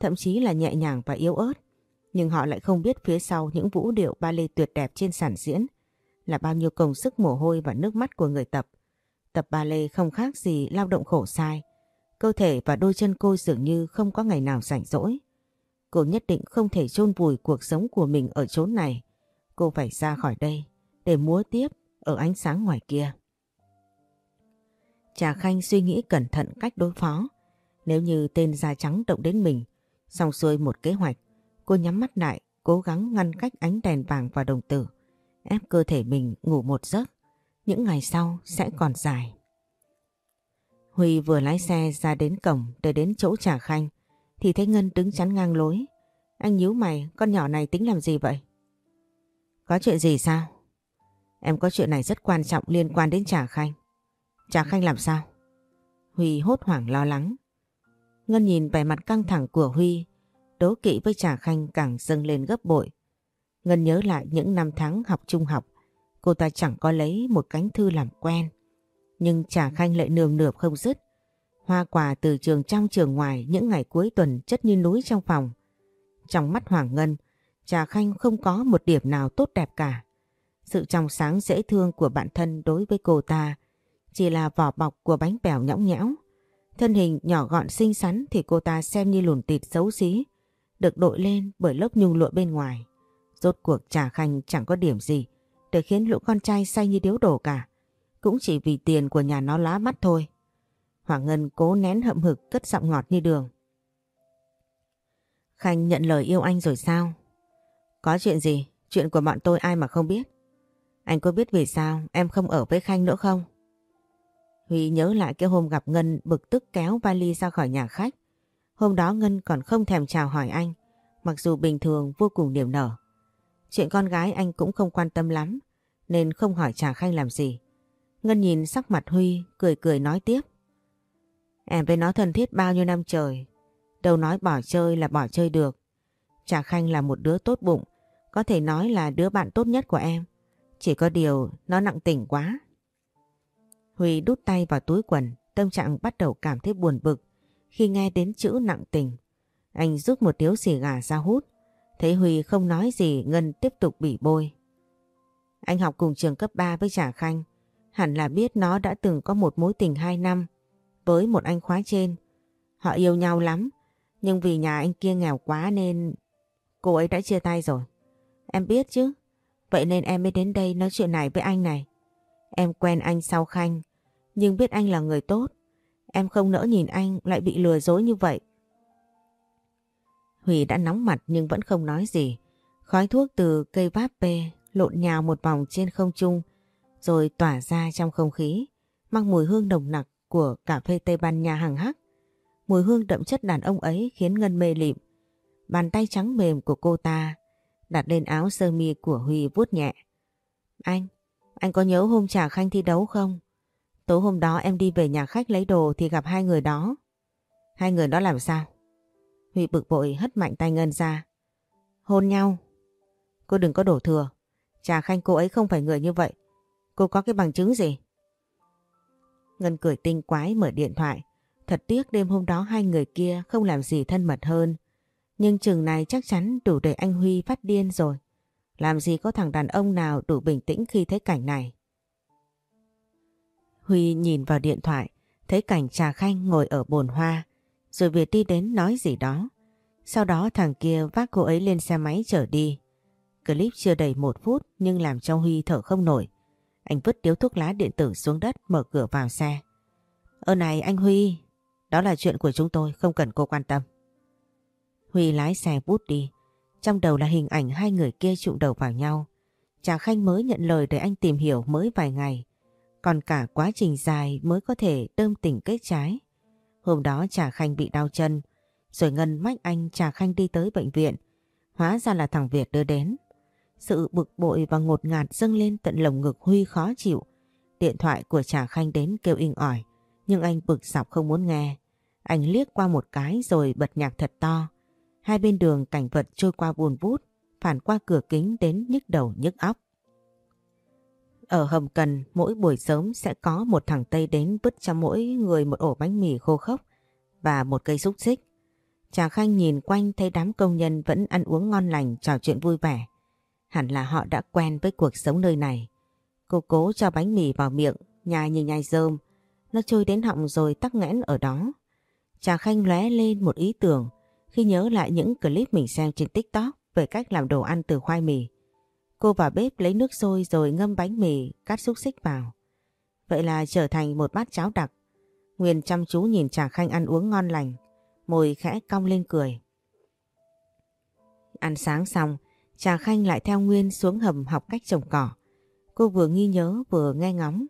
thậm chí là nhẹ nhàng và yếu ớt. Nhưng họ lại không biết phía sau những vũ điệu ballet tuyệt đẹp trên sàn diễn là bao nhiêu công sức mồ hôi và nước mắt của người tập. Tập ba lê không khác gì lao động khổ sai. Cơ thể và đôi chân cô dường như không có ngày nào rảnh rỗi. Cô nhất định không thể chôn vùi cuộc sống của mình ở chốn này. Cô phải ra khỏi đây để múa tiếp ở ánh sáng ngoài kia. Trà Khanh suy nghĩ cẩn thận cách đối phó. Nếu như tên da trắng động đến mình, xong xuôi một kế hoạch, cô nhắm mắt lại, cố gắng ngăn cách ánh đèn vàng và đồng tử, ép cơ thể mình ngủ một giấc. Những ngày sau sẽ còn dài. Huy vừa lái xe ra đến cổng để đến chỗ Trà Khanh, thì thấy Ngân đứng chắn ngang lối. Anh nhíu mày, con nhỏ này tính làm gì vậy? Có chuyện gì sao? Em có chuyện này rất quan trọng liên quan đến Trà Khanh. Trà Khanh làm sao? Huy hốt hoảng lo lắng. Ngân nhìn vẻ mặt căng thẳng của Huy, đố kỵ với Trà Khanh càng dâng lên gấp bội. Ngân nhớ lại những năm tháng học trung học, cô ta chẳng có lấy một cánh thư làm quen. Nhưng Trà Khanh lại nườm nượp không dứt. Hoa quả từ trường trong trường ngoài những ngày cuối tuần chất như núi trong phòng. Trong mắt Hoàng Ngân, Trà Khanh không có một điểm nào tốt đẹp cả. Sự trong sáng dễ thương của bản thân đối với cô ta chỉ là vỏ bọc của bánh bèo nhõng nhẽo. Thân hình nhỏ gọn xinh xắn thì cô ta xem như lùn tịt xấu xí, được đội lên bởi lớp nhung lụa bên ngoài. Rốt cuộc Trà Khanh chẳng có điểm gì để khiến lũ con trai say như điếu đổ cả. Cũng chỉ vì tiền của nhà nó lá mắt thôi. Hoàng Ngân cố nén hậm hực cất giọng ngọt như đường. Khanh nhận lời yêu anh rồi sao? Có chuyện gì? Chuyện của bọn tôi ai mà không biết? Anh có biết vì sao em không ở với Khanh nữa không? Huy nhớ lại cái hôm gặp Ngân bực tức kéo vali ra khỏi nhà khách. Hôm đó Ngân còn không thèm chào hỏi anh, mặc dù bình thường vô cùng niềm nở. Chuyện con gái anh cũng không quan tâm lắm, nên không hỏi Trà Khanh làm gì. Ngân nhìn sắc mặt Huy, cười cười nói tiếp. Em với nó thân thiết bao nhiêu năm trời, đâu nói bỏ chơi là bỏ chơi được. Trà Khanh là một đứa tốt bụng, có thể nói là đứa bạn tốt nhất của em. Chỉ có điều nó nặng tình quá. Huy đút tay vào túi quần, tâm trạng bắt đầu cảm thấy buồn bực khi nghe đến chữ nặng tình. Anh rút một điếu xì gà ra hút, thấy Huy không nói gì Ngân tiếp tục bị bôi. Anh học cùng trường cấp 3 với Trà Khanh, hẳn là biết nó đã từng có một mối tình 2 năm với một anh khóa trên. Họ yêu nhau lắm, nhưng vì nhà anh kia nghèo quá nên cô ấy đã chia tay rồi. Em biết chứ, vậy nên em mới đến đây nói chuyện này với anh này. Em quen anh sau Khanh, nhưng biết anh là người tốt. Em không nỡ nhìn anh lại bị lừa dối như vậy. Huy đã nóng mặt nhưng vẫn không nói gì. Khói thuốc từ cây váp pê lộn nhào một vòng trên không trung rồi tỏa ra trong không khí, mang mùi hương nồng nặc của cà phê Tây Ban Nha hằng hắc. Mùi hương đậm chất đàn ông ấy khiến Ngân mê lịm. Bàn tay trắng mềm của cô ta đặt lên áo sơ mi của Huy vuốt nhẹ. Anh, anh có nhớ hôm Trà Khanh thi đấu không? Tối hôm đó em đi về nhà khách lấy đồ thì gặp hai người đó. Hai người đó làm sao? Huy bực bội hất mạnh tay Ngân ra. Hôn nhau. Cô đừng có đổ thừa. Trà Khanh cô ấy không phải người như vậy. Cô có cái bằng chứng gì? Ngân cười tinh quái mở điện thoại. Thật tiếc đêm hôm đó hai người kia không làm gì thân mật hơn. Nhưng chừng này chắc chắn đủ để anh Huy phát điên rồi. Làm gì có thằng đàn ông nào đủ bình tĩnh khi thấy cảnh này. Huy nhìn vào điện thoại, thấy cảnh Trà Khanh ngồi ở bồn hoa, rồi Việt đi đến nói gì đó. Sau đó thằng kia vác cô ấy lên xe máy chở đi. Clip chưa đầy một phút nhưng làm cho Huy thở không nổi. Anh vứt điếu thuốc lá điện tử xuống đất mở cửa vào xe. Ơ này anh Huy, đó là chuyện của chúng tôi, không cần cô quan tâm. Huy lái xe bút đi. Trong đầu là hình ảnh hai người kia trụng đầu vào nhau. Trà Khanh mới nhận lời để anh tìm hiểu mới vài ngày. Còn cả quá trình dài mới có thể đơm tình kết trái. Hôm đó Trà Khanh bị đau chân. Rồi Ngân mách anh Trà Khanh đi tới bệnh viện. Hóa ra là thằng Việt đưa đến. Sự bực bội và ngột ngạt dâng lên tận lồng ngực Huy khó chịu. Điện thoại của Trà Khanh đến kêu inh ỏi. Nhưng anh bực sọc không muốn nghe. Anh liếc qua một cái rồi bật nhạc thật to. Hai bên đường cảnh vật trôi qua buồn vút, phản qua cửa kính đến nhức đầu nhức óc. Ở Hầm Cần, mỗi buổi sớm sẽ có một thằng Tây đến vứt cho mỗi người một ổ bánh mì khô khốc và một cây xúc xích. Trà Khanh nhìn quanh thấy đám công nhân vẫn ăn uống ngon lành trò chuyện vui vẻ. Hẳn là họ đã quen với cuộc sống nơi này. Cô cố cho bánh mì vào miệng, nhai như nhai rơm. Nó trôi đến họng rồi tắc nghẽn ở đó. Trà Khanh lóe lên một ý tưởng khi nhớ lại những clip mình xem trên TikTok về cách làm đồ ăn từ khoai mì. Cô vào bếp lấy nước sôi rồi ngâm bánh mì, cắt xúc xích vào. Vậy là trở thành một bát cháo đặc. Nguyên chăm chú nhìn Trà Khanh ăn uống ngon lành, môi khẽ cong lên cười. Ăn sáng xong, Trà Khanh lại theo Nguyên xuống hầm học cách trồng cỏ. Cô vừa nghi nhớ vừa nghe ngóng.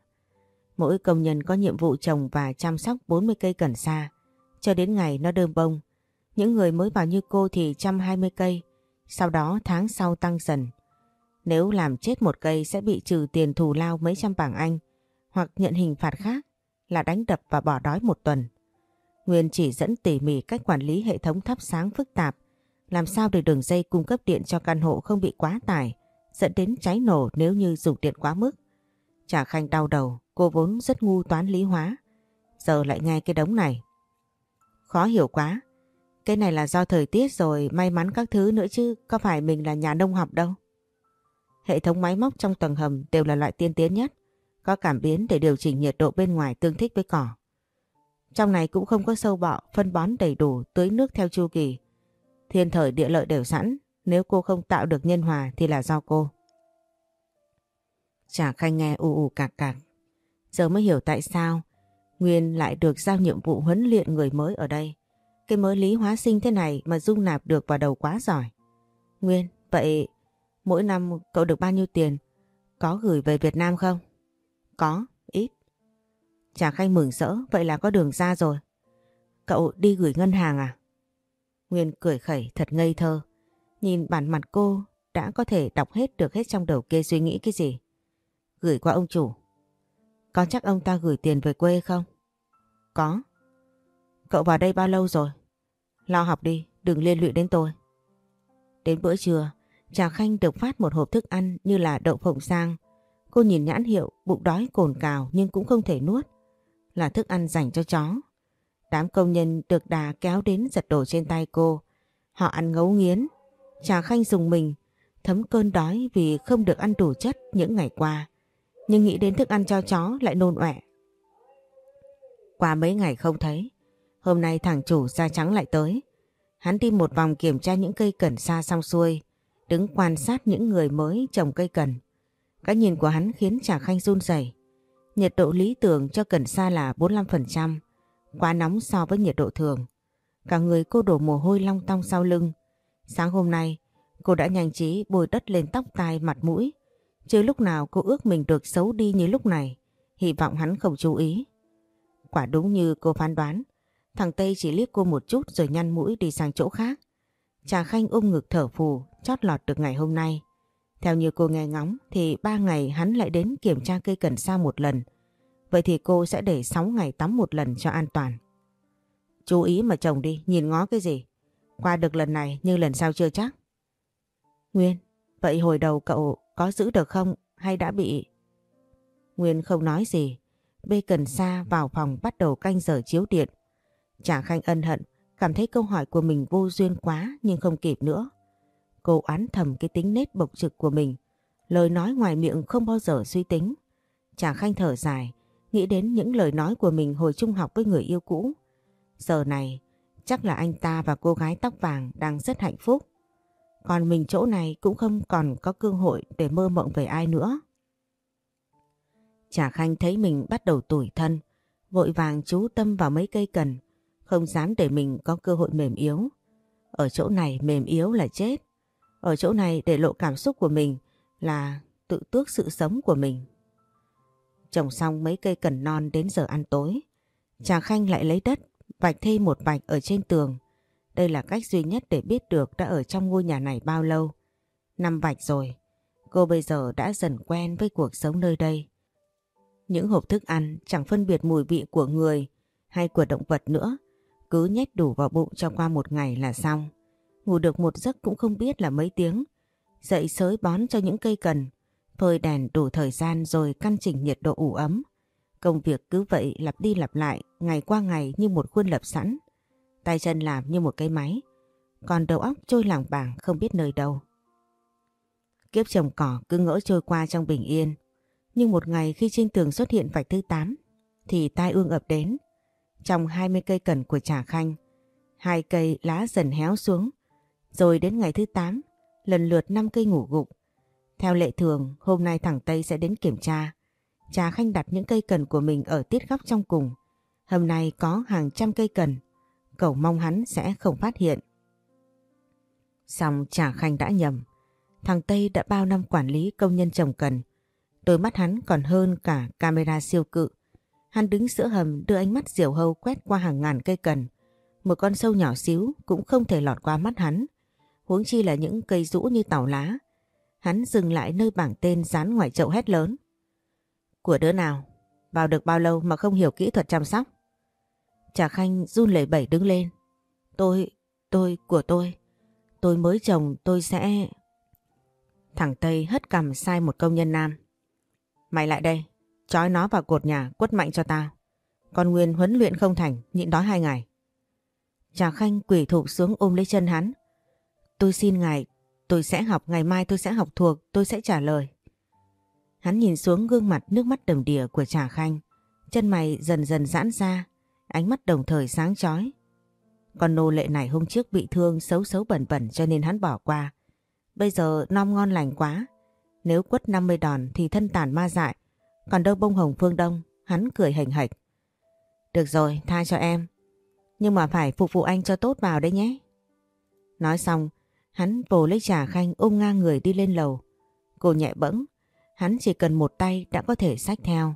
Mỗi công nhân có nhiệm vụ trồng và chăm sóc 40 cây cần sa, cho đến ngày nó đơm bông. Những người mới vào như cô thì 120 cây, sau đó tháng sau tăng dần. Nếu làm chết một cây sẽ bị trừ tiền thù lao mấy trăm bảng Anh hoặc nhận hình phạt khác là đánh đập và bỏ đói một tuần. Nguyên chỉ dẫn tỉ mỉ cách quản lý hệ thống thắp sáng phức tạp, làm sao để đường dây cung cấp điện cho căn hộ không bị quá tải, dẫn đến cháy nổ nếu như dùng điện quá mức. Trà Khanh đau đầu, cô vốn rất ngu toán lý hóa, giờ lại nghe cái đống này. Khó hiểu quá, cái này là do thời tiết rồi may mắn các thứ nữa chứ có phải mình là nhà nông học đâu. Hệ thống máy móc trong tầng hầm đều là loại tiên tiến nhất, có cảm biến để điều chỉnh nhiệt độ bên ngoài tương thích với cỏ. Trong này cũng không có sâu bọ, phân bón đầy đủ, tưới nước theo chu kỳ. Thiên thời địa lợi đều sẵn, nếu cô không tạo được nhân hòa thì là do cô. trà khanh nghe ù ù cạc cạc. Giờ mới hiểu tại sao Nguyên lại được giao nhiệm vụ huấn luyện người mới ở đây. Cái mới lý hóa sinh thế này mà dung nạp được vào đầu quá giỏi. Nguyên, vậy mỗi năm cậu được bao nhiêu tiền? Có gửi về Việt Nam không? Có, ít. trà khanh mừng rỡ, vậy là có đường ra rồi. Cậu đi gửi ngân hàng à? Nguyên cười khẩy thật ngây thơ. Nhìn bản mặt cô đã có thể đọc hết được hết trong đầu kia suy nghĩ cái gì. Gửi qua ông chủ. Có chắc ông ta gửi tiền về quê không? Có. Cậu vào đây bao lâu rồi? Lo học đi, đừng liên lụy đến tôi. Đến bữa trưa, Trà Khanh được phát một hộp thức ăn như là đậu phộng sang. Cô nhìn nhãn hiệu, bụng đói cồn cào nhưng cũng không thể nuốt. Là thức ăn dành cho chó. Đám công nhân được đà kéo đến giật đồ trên tay cô. Họ ăn ngấu nghiến. Trà Khanh dùng mình, thấm cơn đói vì không được ăn đủ chất những ngày qua. Nhưng nghĩ đến thức ăn cho chó lại nôn ọe. Qua mấy ngày không thấy, hôm nay thằng chủ da trắng lại tới. Hắn đi một vòng kiểm tra những cây cần sa xong xuôi, đứng quan sát những người mới trồng cây cần. Cái nhìn của hắn khiến Trà Khanh run rẩy. Nhiệt độ lý tưởng cho cần sa là 45%, quá nóng so với nhiệt độ thường. Cả người cô đổ mồ hôi long tong sau lưng. Sáng hôm nay, cô đã nhanh trí bôi đất lên tóc tai mặt mũi. Chứ lúc nào cô ước mình được xấu đi như lúc này, hy vọng hắn không chú ý. Quả đúng như cô phán đoán, thằng Tây chỉ liếc cô một chút rồi nhăn mũi đi sang chỗ khác. Trà Khanh ôm ngực thở phù, chót lọt được ngày hôm nay. Theo như cô nghe ngóng thì ba ngày hắn lại đến kiểm tra cây cần sa một lần. Vậy thì cô sẽ để 6 ngày tắm một lần cho an toàn. Chú ý mà chồng đi, nhìn ngó cái gì. Qua được lần này nhưng lần sau chưa chắc. Nguyên, vậy hồi đầu cậu có giữ được không hay đã bị... Nguyên không nói gì. Bê cần xa vào phòng bắt đầu canh giờ chiếu điện. trà khanh ân hận, cảm thấy câu hỏi của mình vô duyên quá nhưng không kịp nữa. Cô oán thầm cái tính nết bộc trực của mình. Lời nói ngoài miệng không bao giờ suy tính. trà khanh thở dài, nghĩ đến những lời nói của mình hồi trung học với người yêu cũ. Giờ này, chắc là anh ta và cô gái tóc vàng đang rất hạnh phúc. Còn mình chỗ này cũng không còn có cơ hội để mơ mộng về ai nữa. Trà khanh thấy mình bắt đầu tủi thân, vội vàng chú tâm vào mấy cây cần, không dám để mình có cơ hội mềm yếu. Ở chỗ này mềm yếu là chết. Ở chỗ này để lộ cảm xúc của mình là tự tước sự sống của mình. Trồng xong mấy cây cần non đến giờ ăn tối. Chàng Khanh lại lấy đất, vạch thêm một vạch ở trên tường. Đây là cách duy nhất để biết được đã ở trong ngôi nhà này bao lâu. Năm vạch rồi, cô bây giờ đã dần quen với cuộc sống nơi đây. Những hộp thức ăn chẳng phân biệt mùi vị của người hay của động vật nữa. Cứ nhét đủ vào bụng cho qua một ngày là xong. Ngủ được một giấc cũng không biết là mấy tiếng. Dậy sới bón cho những cây cần. Phơi đèn đủ thời gian rồi căn chỉnh nhiệt độ ủ ấm. Công việc cứ vậy lặp đi lặp lại ngày qua ngày như một khuôn lập sẵn. Tay chân làm như một cái máy. Còn đầu óc trôi lảng bảng không biết nơi đâu. Kiếp trồng cỏ cứ ngỡ trôi qua trong bình yên. Nhưng một ngày khi trên tường xuất hiện vạch thứ 8 thì tai ương ập đến. Trong 20 cây cần của Trà Khanh, hai cây lá dần héo xuống. Rồi đến ngày thứ 8, lần lượt 5 cây ngủ gục. Theo lệ thường, hôm nay thằng Tây sẽ đến kiểm tra. Trà Khanh đặt những cây cần của mình ở tiết góc trong cùng. Hôm nay có hàng trăm cây cần. Cậu mong hắn sẽ không phát hiện. Xong Trà Khanh đã nhầm. Thằng Tây đã bao năm quản lý công nhân trồng cần. Đôi mắt hắn còn hơn cả camera siêu cự. Hắn đứng giữa hầm đưa ánh mắt diều hâu quét qua hàng ngàn cây cần. Một con sâu nhỏ xíu cũng không thể lọt qua mắt hắn. Huống chi là những cây rũ như tàu lá. Hắn dừng lại nơi bảng tên dán ngoài chậu hét lớn. Của đứa nào? Vào được bao lâu mà không hiểu kỹ thuật chăm sóc? Trà Khanh run lẩy bẩy đứng lên. Tôi, tôi, của tôi. Tôi mới chồng tôi sẽ... Thằng Tây hất cầm sai một công nhân nam. Mày lại đây, trói nó vào cột nhà quất mạnh cho tao. Con Nguyên huấn luyện không thành, nhịn đói hai ngày. Trà Khanh quỷ thụp xuống ôm lấy chân hắn. Tôi xin ngài, tôi sẽ học, ngày mai tôi sẽ học thuộc, tôi sẽ trả lời. Hắn nhìn xuống gương mặt nước mắt đầm đìa của Trà Khanh. Chân mày dần dần giãn ra, ánh mắt đồng thời sáng chói. Con nô lệ này hôm trước bị thương xấu xấu bẩn bẩn cho nên hắn bỏ qua. Bây giờ non ngon lành quá. Nếu quất 50 đòn thì thân tàn ma dại. Còn đâu bông hồng phương đông, hắn cười hình hạch. Được rồi, tha cho em. Nhưng mà phải phục vụ anh cho tốt vào đấy nhé. Nói xong, hắn vồ lấy trà khanh ôm ngang người đi lên lầu. Cô nhẹ bẫng, hắn chỉ cần một tay đã có thể xách theo.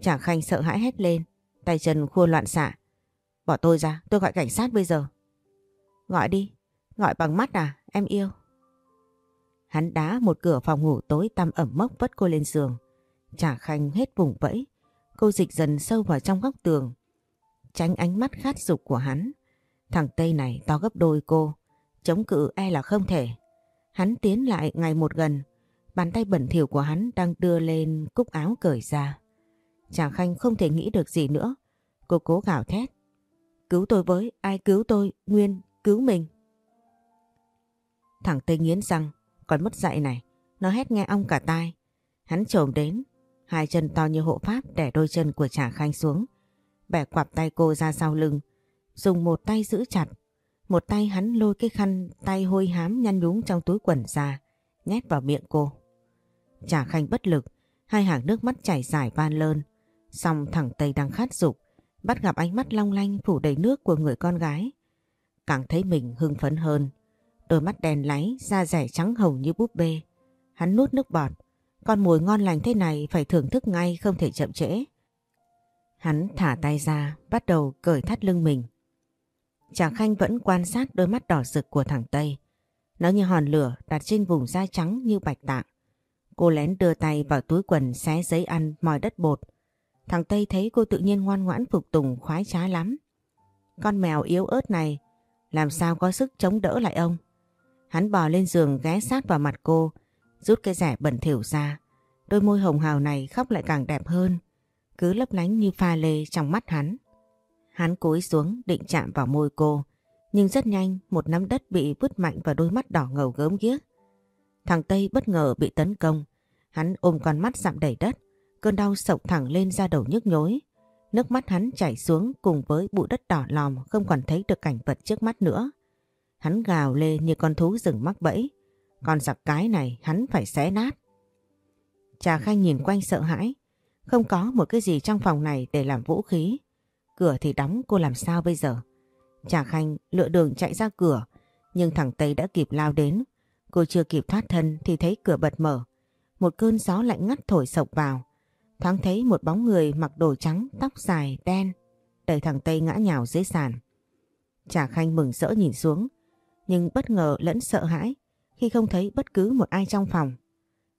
Trà khanh sợ hãi hét lên, tay chân khua loạn xạ. Bỏ tôi ra, tôi gọi cảnh sát bây giờ. Gọi đi, gọi bằng mắt à, em yêu. Hắn đá một cửa phòng ngủ tối tăm ẩm mốc vất cô lên giường. trà khanh hết vùng vẫy. Cô dịch dần sâu vào trong góc tường. Tránh ánh mắt khát dục của hắn. Thằng Tây này to gấp đôi cô. Chống cự e là không thể. Hắn tiến lại ngày một gần. Bàn tay bẩn thỉu của hắn đang đưa lên cúc áo cởi ra. Chàng Khanh không thể nghĩ được gì nữa. Cô cố gào thét. Cứu tôi với, ai cứu tôi, Nguyên, cứu mình. Thằng Tây nghiến răng, còn mất dạy này, nó hét nghe ong cả tai. Hắn trồm đến, hai chân to như hộ pháp đẻ đôi chân của Trà Khanh xuống, bẻ quặp tay cô ra sau lưng, dùng một tay giữ chặt, một tay hắn lôi cái khăn tay hôi hám nhăn nhúm trong túi quần ra, nhét vào miệng cô. Trà Khanh bất lực, hai hàng nước mắt chảy dài van lơn, xong thằng Tây đang khát dục, bắt gặp ánh mắt long lanh phủ đầy nước của người con gái. Càng thấy mình hưng phấn hơn, đôi mắt đèn láy, da rẻ trắng hồng như búp bê. Hắn nuốt nước bọt, con mùi ngon lành thế này phải thưởng thức ngay không thể chậm trễ. Hắn thả tay ra, bắt đầu cởi thắt lưng mình. Chàng Khanh vẫn quan sát đôi mắt đỏ rực của thằng Tây. Nó như hòn lửa đặt trên vùng da trắng như bạch tạng. Cô lén đưa tay vào túi quần xé giấy ăn mòi đất bột. Thằng Tây thấy cô tự nhiên ngoan ngoãn phục tùng khoái trá lắm. Con mèo yếu ớt này làm sao có sức chống đỡ lại ông. Hắn bò lên giường ghé sát vào mặt cô, rút cái rẻ bẩn thỉu ra. Đôi môi hồng hào này khóc lại càng đẹp hơn, cứ lấp lánh như pha lê trong mắt hắn. Hắn cúi xuống định chạm vào môi cô, nhưng rất nhanh một nắm đất bị vứt mạnh vào đôi mắt đỏ ngầu gớm ghiếc. Thằng Tây bất ngờ bị tấn công, hắn ôm con mắt dặm đầy đất, cơn đau sộc thẳng lên ra đầu nhức nhối. Nước mắt hắn chảy xuống cùng với bụi đất đỏ lòm không còn thấy được cảnh vật trước mắt nữa. Hắn gào lên như con thú rừng mắc bẫy. Con giặc cái này hắn phải xé nát. Trà Khanh nhìn quanh sợ hãi. Không có một cái gì trong phòng này để làm vũ khí. Cửa thì đóng cô làm sao bây giờ? Trà Khanh lựa đường chạy ra cửa. Nhưng thằng Tây đã kịp lao đến. Cô chưa kịp thoát thân thì thấy cửa bật mở. Một cơn gió lạnh ngắt thổi sộc vào. Thoáng thấy một bóng người mặc đồ trắng, tóc dài, đen. Đẩy thằng Tây ngã nhào dưới sàn. Trà Khanh mừng rỡ nhìn xuống nhưng bất ngờ lẫn sợ hãi khi không thấy bất cứ một ai trong phòng.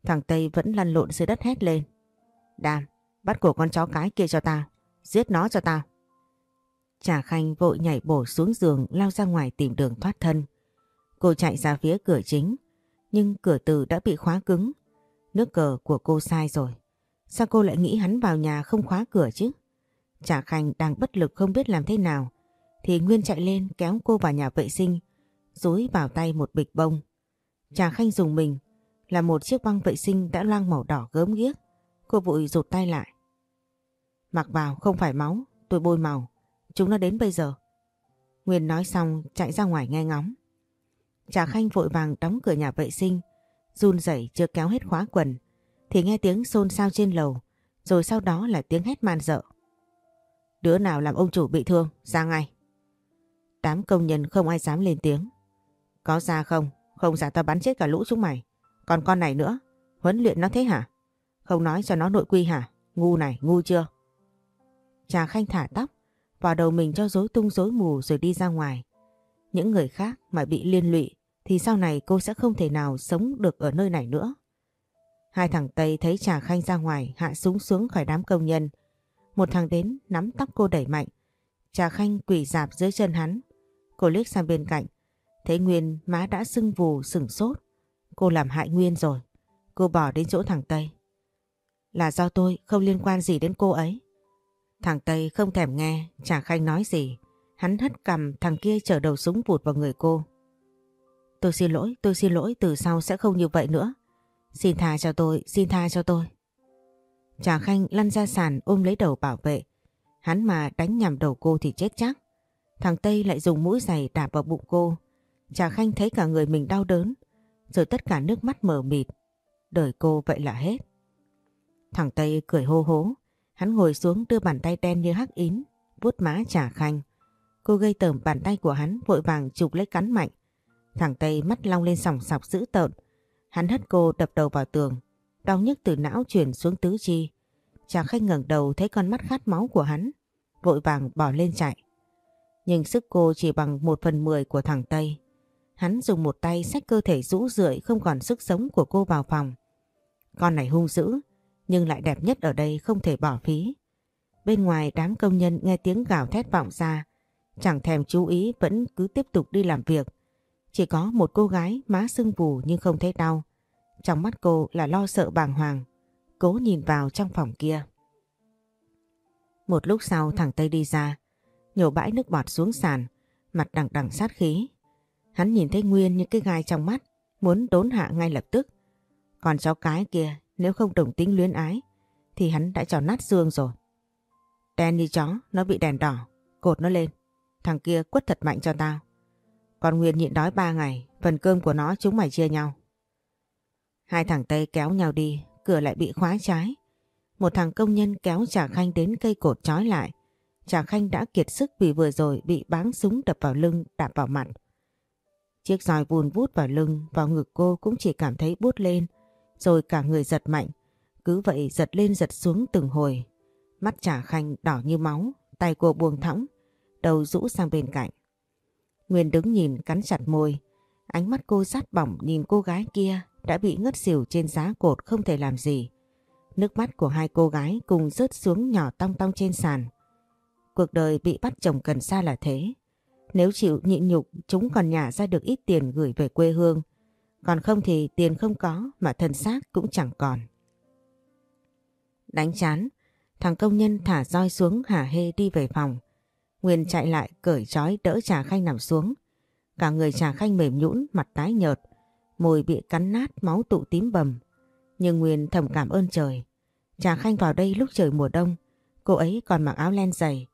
Thằng Tây vẫn lăn lộn dưới đất hét lên. Đàm, bắt của con chó cái kia cho tao, giết nó cho tao. Trà Khanh vội nhảy bổ xuống giường lao ra ngoài tìm đường thoát thân. Cô chạy ra phía cửa chính, nhưng cửa từ đã bị khóa cứng. Nước cờ của cô sai rồi. Sao cô lại nghĩ hắn vào nhà không khóa cửa chứ? Trà Khanh đang bất lực không biết làm thế nào, thì Nguyên chạy lên kéo cô vào nhà vệ sinh, dúi vào tay một bịch bông. Trà Khanh dùng mình là một chiếc băng vệ sinh đã loang màu đỏ gớm ghiếc. cô vội rụt tay lại. Mặc vào không phải máu, tôi bôi màu. Chúng nó đến bây giờ. Nguyên nói xong chạy ra ngoài nghe ngóng. Trà Khanh vội vàng đóng cửa nhà vệ sinh, run rẩy chưa kéo hết khóa quần, thì nghe tiếng xôn xao trên lầu, rồi sau đó là tiếng hét man dợ. Đứa nào làm ông chủ bị thương, ra ngay. Đám công nhân không ai dám lên tiếng. Có ra không? Không ra tao bắn chết cả lũ chúng mày. Còn con này nữa, huấn luyện nó thế hả? Không nói cho nó nội quy hả? Ngu này, ngu chưa? Trà Khanh thả tóc, vào đầu mình cho rối tung rối mù rồi đi ra ngoài. Những người khác mà bị liên lụy thì sau này cô sẽ không thể nào sống được ở nơi này nữa. Hai thằng Tây thấy Trà Khanh ra ngoài hạ súng xuống khỏi đám công nhân. Một thằng đến nắm tóc cô đẩy mạnh. Trà Khanh quỳ dạp dưới chân hắn. Cô liếc sang bên cạnh. Thấy Nguyên, má đã sưng vù sừng sốt. Cô làm hại Nguyên rồi. Cô bỏ đến chỗ thằng Tây. Là do tôi, không liên quan gì đến cô ấy. Thằng Tây không thèm nghe Trà Khanh nói gì. Hắn hất cầm thằng kia chở đầu súng vụt vào người cô. Tôi xin lỗi, tôi xin lỗi từ sau sẽ không như vậy nữa. Xin tha cho tôi, xin tha cho tôi. Trà Khanh lăn ra sàn ôm lấy đầu bảo vệ. Hắn mà đánh nhầm đầu cô thì chết chắc. Thằng Tây lại dùng mũi giày đạp vào bụng cô. Trà Khanh thấy cả người mình đau đớn. Rồi tất cả nước mắt mờ mịt. Đời cô vậy là hết. Thằng Tây cười hô hố. Hắn ngồi xuống đưa bàn tay đen như hắc ín. vuốt má Trà Khanh. Cô gây tởm bàn tay của hắn vội vàng chụp lấy cắn mạnh. Thằng Tây mắt long lên sòng sọc dữ tợn. Hắn hất cô đập đầu vào tường. Đau nhức từ não chuyển xuống tứ chi. Chàng khách ngẩng đầu thấy con mắt khát máu của hắn. Vội vàng bỏ lên chạy. Nhưng sức cô chỉ bằng một phần mười của thằng Tây. Hắn dùng một tay xách cơ thể rũ rượi không còn sức sống của cô vào phòng. Con này hung dữ, nhưng lại đẹp nhất ở đây không thể bỏ phí. Bên ngoài đám công nhân nghe tiếng gào thét vọng ra, chẳng thèm chú ý vẫn cứ tiếp tục đi làm việc. Chỉ có một cô gái má sưng vù nhưng không thấy đau. Trong mắt cô là lo sợ bàng hoàng. Cố nhìn vào trong phòng kia. Một lúc sau thằng Tây đi ra. Nhổ bãi nước bọt xuống sàn. Mặt đằng đằng sát khí. Hắn nhìn thấy Nguyên như cái gai trong mắt. Muốn đốn hạ ngay lập tức. Còn cháu cái kia nếu không đồng tính luyến ái. Thì hắn đã cho nát xương rồi. Đen như chó. Nó bị đèn đỏ. Cột nó lên. Thằng kia quất thật mạnh cho tao. Còn Nguyên nhịn đói ba ngày, phần cơm của nó chúng mày chia nhau. Hai thằng Tây kéo nhau đi, cửa lại bị khóa trái. Một thằng công nhân kéo Trà Khanh đến cây cột trói lại. Trà Khanh đã kiệt sức vì vừa rồi bị báng súng đập vào lưng, đạp vào mặt. Chiếc roi vùn vút vào lưng, vào ngực cô cũng chỉ cảm thấy bút lên, rồi cả người giật mạnh. Cứ vậy giật lên giật xuống từng hồi. Mắt Trà Khanh đỏ như máu, tay cô buông thõng, đầu rũ sang bên cạnh. Nguyên đứng nhìn cắn chặt môi. Ánh mắt cô sát bỏng nhìn cô gái kia đã bị ngất xỉu trên giá cột không thể làm gì. Nước mắt của hai cô gái cùng rớt xuống nhỏ tong tong trên sàn. Cuộc đời bị bắt chồng cần xa là thế. Nếu chịu nhịn nhục chúng còn nhả ra được ít tiền gửi về quê hương. Còn không thì tiền không có mà thân xác cũng chẳng còn. Đánh chán, thằng công nhân thả roi xuống hả hê đi về phòng. Nguyên chạy lại cởi trói đỡ Trà Khanh nằm xuống. Cả người Trà Khanh mềm nhũn, mặt tái nhợt, môi bị cắn nát, máu tụ tím bầm. Nhưng Nguyên thầm cảm ơn trời. Trà Khanh vào đây lúc trời mùa đông, cô ấy còn mặc áo len dày.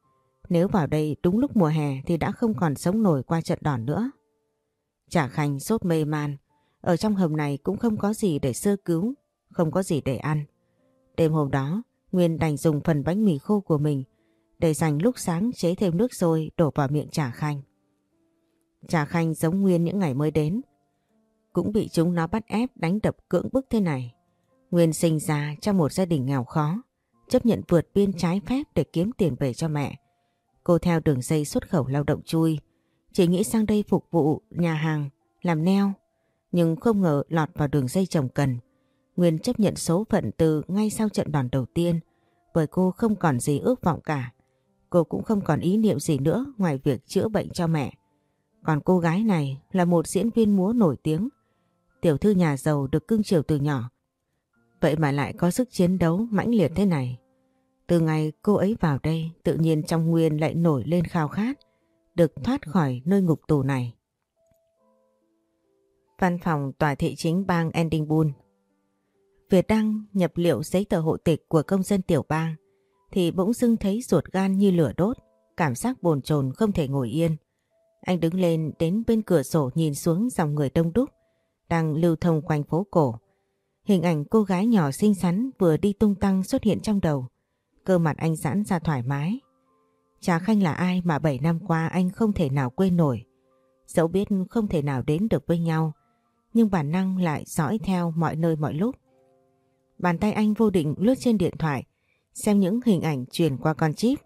Nếu vào đây đúng lúc mùa hè thì đã không còn sống nổi qua trận đòn nữa. Trà Khanh sốt mê man, ở trong hầm này cũng không có gì để sơ cứu, không có gì để ăn. Đêm hôm đó, Nguyên đành dùng phần bánh mì khô của mình để dành lúc sáng chế thêm nước sôi đổ vào miệng Trà Khanh. Trà Khanh giống Nguyên những ngày mới đến, cũng bị chúng nó bắt ép đánh đập cưỡng bức thế này. Nguyên sinh ra trong một gia đình nghèo khó, chấp nhận vượt biên trái phép để kiếm tiền về cho mẹ. Cô theo đường dây xuất khẩu lao động chui, chỉ nghĩ sang đây phục vụ nhà hàng, làm neo, nhưng không ngờ lọt vào đường dây trồng cần. Nguyên chấp nhận số phận từ ngay sau trận đòn đầu tiên, bởi cô không còn gì ước vọng cả. Cô cũng không còn ý niệm gì nữa ngoài việc chữa bệnh cho mẹ. Còn cô gái này là một diễn viên múa nổi tiếng. Tiểu thư nhà giàu được cưng chiều từ nhỏ. Vậy mà lại có sức chiến đấu mãnh liệt thế này. Từ ngày cô ấy vào đây tự nhiên trong Nguyên lại nổi lên khao khát được thoát khỏi nơi ngục tù này. Văn phòng tòa thị chính bang Edinburgh Việt đang nhập liệu giấy tờ hộ tịch của công dân tiểu bang thì bỗng dưng thấy ruột gan như lửa đốt, cảm giác bồn chồn không thể ngồi yên. Anh đứng lên đến bên cửa sổ nhìn xuống dòng người đông đúc đang lưu thông quanh phố cổ. Hình ảnh cô gái nhỏ xinh xắn vừa đi tung tăng xuất hiện trong đầu. Cơ mặt anh giãn ra thoải mái. Trà Khanh là ai mà 7 năm qua anh không thể nào quên nổi. Dẫu biết không thể nào đến được với nhau, nhưng bản năng lại dõi theo mọi nơi mọi lúc. Bàn tay anh vô định lướt trên điện thoại, xem những hình ảnh truyền qua con chip.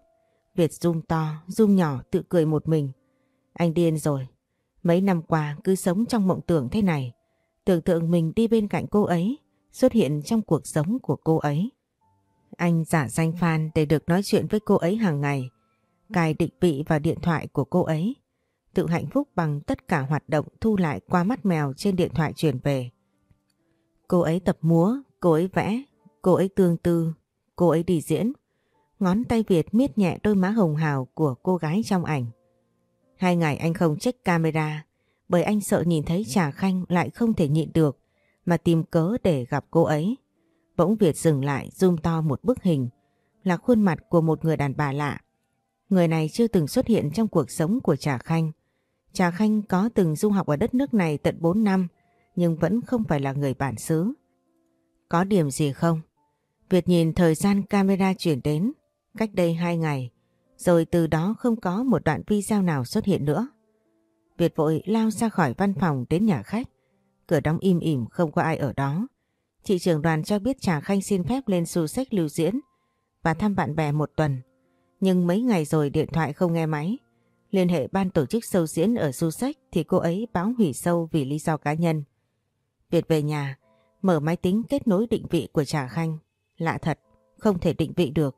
Việt zoom to, zoom nhỏ tự cười một mình. Anh điên rồi. Mấy năm qua cứ sống trong mộng tưởng thế này. Tưởng tượng mình đi bên cạnh cô ấy, xuất hiện trong cuộc sống của cô ấy. Anh giả danh fan để được nói chuyện với cô ấy hàng ngày, cài định vị vào điện thoại của cô ấy, tự hạnh phúc bằng tất cả hoạt động thu lại qua mắt mèo trên điện thoại truyền về. Cô ấy tập múa, cô ấy vẽ, cô ấy tương tư, cô ấy đi diễn. Ngón tay Việt miết nhẹ đôi má hồng hào của cô gái trong ảnh. Hai ngày anh không check camera bởi anh sợ nhìn thấy Trà Khanh lại không thể nhịn được mà tìm cớ để gặp cô ấy. Bỗng Việt dừng lại zoom to một bức hình là khuôn mặt của một người đàn bà lạ. Người này chưa từng xuất hiện trong cuộc sống của Trà Khanh. Trà Khanh có từng du học ở đất nước này tận 4 năm, nhưng vẫn không phải là người bản xứ. Có điểm gì không? Việt nhìn thời gian camera chuyển đến, cách đây 2 ngày, rồi từ đó không có một đoạn video nào xuất hiện nữa. Việt vội lao ra khỏi văn phòng đến nhà khách. Cửa đóng im ỉm, không có ai ở đó. Chị trưởng đoàn cho biết Trà Khanh xin phép lên su sách lưu diễn và thăm bạn bè một tuần. Nhưng mấy ngày rồi điện thoại không nghe máy. Liên hệ ban tổ chức sâu diễn ở du sách thì cô ấy báo hủy sâu vì lý do cá nhân. Việt về nhà, mở máy tính kết nối định vị của Trà Khanh. Lạ thật, không thể định vị được.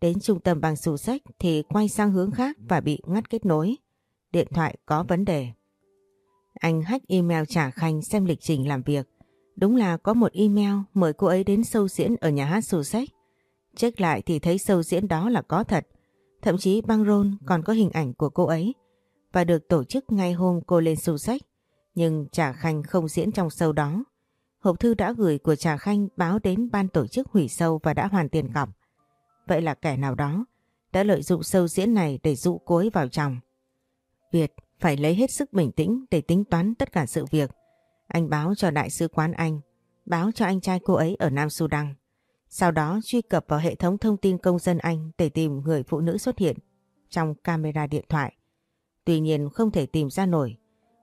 Đến trung tâm bằng du sách thì quay sang hướng khác và bị ngắt kết nối. Điện thoại có vấn đề. Anh hack email Trà Khanh xem lịch trình làm việc. Đúng là có một email mời cô ấy đến sâu diễn ở nhà hát sù sách. Check lại thì thấy sâu diễn đó là có thật. Thậm chí băng rôn còn có hình ảnh của cô ấy và được tổ chức ngay hôm cô lên sưu sách. Nhưng Trà Khanh không diễn trong sâu đó. Hộp thư đã gửi của Trà Khanh báo đến ban tổ chức hủy sâu và đã hoàn tiền cọc. Vậy là kẻ nào đó đã lợi dụng sâu diễn này để dụ cối vào chồng. Việt phải lấy hết sức bình tĩnh để tính toán tất cả sự việc. Anh báo cho đại sứ quán Anh, báo cho anh trai cô ấy ở Nam Sudan. Sau đó truy cập vào hệ thống thông tin công dân Anh để tìm người phụ nữ xuất hiện trong camera điện thoại. Tuy nhiên không thể tìm ra nổi.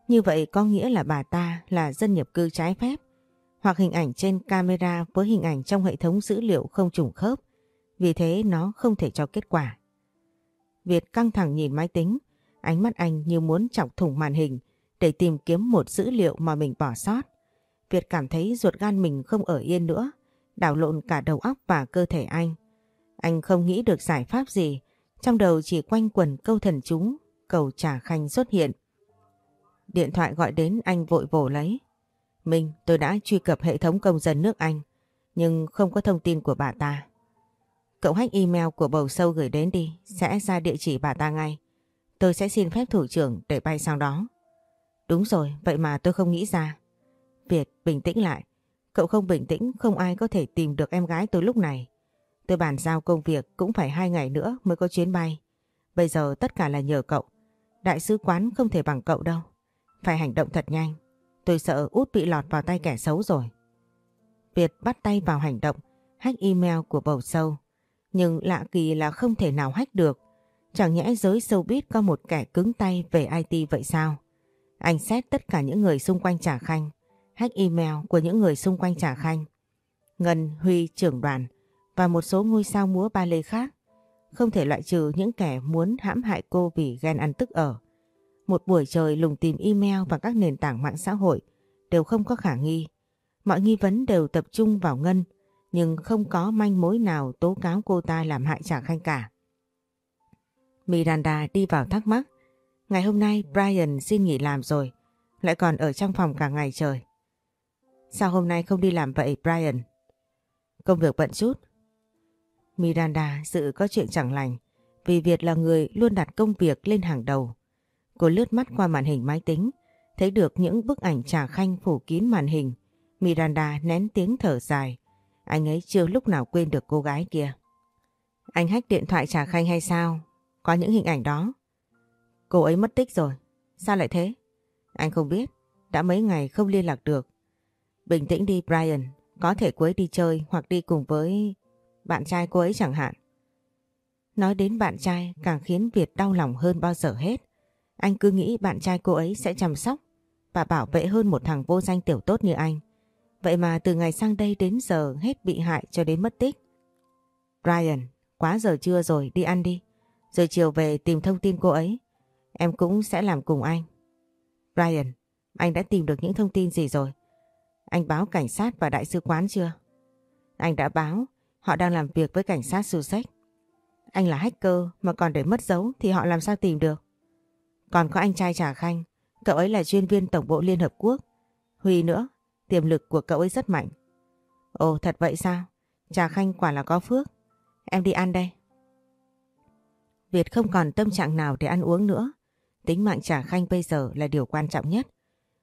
Như vậy có nghĩa là bà ta là dân nhập cư trái phép hoặc hình ảnh trên camera với hình ảnh trong hệ thống dữ liệu không trùng khớp. Vì thế nó không thể cho kết quả. Việt căng thẳng nhìn máy tính, ánh mắt anh như muốn chọc thủng màn hình để tìm kiếm một dữ liệu mà mình bỏ sót. Việt cảm thấy ruột gan mình không ở yên nữa, đảo lộn cả đầu óc và cơ thể anh. Anh không nghĩ được giải pháp gì, trong đầu chỉ quanh quần câu thần chú, cầu trả khanh xuất hiện. Điện thoại gọi đến anh vội vổ lấy. Minh, tôi đã truy cập hệ thống công dân nước Anh, nhưng không có thông tin của bà ta. Cậu hack email của bầu sâu gửi đến đi, sẽ ra địa chỉ bà ta ngay. Tôi sẽ xin phép thủ trưởng để bay sang đó. Đúng rồi, vậy mà tôi không nghĩ ra. Việt, bình tĩnh lại. Cậu không bình tĩnh, không ai có thể tìm được em gái tôi lúc này. Tôi bàn giao công việc cũng phải hai ngày nữa mới có chuyến bay. Bây giờ tất cả là nhờ cậu. Đại sứ quán không thể bằng cậu đâu. Phải hành động thật nhanh. Tôi sợ út bị lọt vào tay kẻ xấu rồi. Việt bắt tay vào hành động, hack email của bầu sâu. Nhưng lạ kỳ là không thể nào hack được. Chẳng nhẽ giới showbiz có một kẻ cứng tay về IT vậy sao? Anh xét tất cả những người xung quanh Trà Khanh, hack email của những người xung quanh Trà Khanh. Ngân, Huy, trưởng đoàn và một số ngôi sao múa ba lê khác. Không thể loại trừ những kẻ muốn hãm hại cô vì ghen ăn tức ở. Một buổi trời lùng tìm email và các nền tảng mạng xã hội đều không có khả nghi. Mọi nghi vấn đều tập trung vào Ngân, nhưng không có manh mối nào tố cáo cô ta làm hại Trà Khanh cả. Miranda đi vào thắc mắc. Ngày hôm nay Brian xin nghỉ làm rồi, lại còn ở trong phòng cả ngày trời. Sao hôm nay không đi làm vậy Brian? Công việc bận chút. Miranda dự có chuyện chẳng lành vì Việt là người luôn đặt công việc lên hàng đầu. Cô lướt mắt qua màn hình máy tính, thấy được những bức ảnh trà khanh phủ kín màn hình. Miranda nén tiếng thở dài, Anh ấy chưa lúc nào quên được cô gái kia. Anh hách điện thoại Trà Khanh hay sao? Có những hình ảnh đó. Cô ấy mất tích rồi. Sao lại thế? Anh không biết. Đã mấy ngày không liên lạc được. Bình tĩnh đi Brian. Có thể cô ấy đi chơi hoặc đi cùng với bạn trai cô ấy chẳng hạn. Nói đến bạn trai càng khiến Việt đau lòng hơn bao giờ hết. Anh cứ nghĩ bạn trai cô ấy sẽ chăm sóc và bảo vệ hơn một thằng vô danh tiểu tốt như anh. Vậy mà từ ngày sang đây đến giờ hết bị hại cho đến mất tích. Brian, quá giờ trưa rồi, đi ăn đi. Rồi chiều về tìm thông tin cô ấy. Em cũng sẽ làm cùng anh. Brian, anh đã tìm được những thông tin gì rồi? Anh báo cảnh sát và đại sứ quán chưa? Anh đã báo, họ đang làm việc với cảnh sát Sussex. Anh là hacker mà còn để mất dấu thì họ làm sao tìm được? Còn có anh trai Trà Khanh, cậu ấy là chuyên viên Tổng bộ Liên Hợp Quốc. Huy nữa, tiềm lực của cậu ấy rất mạnh. Ồ thật vậy sao? Trà Khanh quả là có phước. Em đi ăn đây. Việt không còn tâm trạng nào để ăn uống nữa. Tính mạng Trà Khanh bây giờ là điều quan trọng nhất.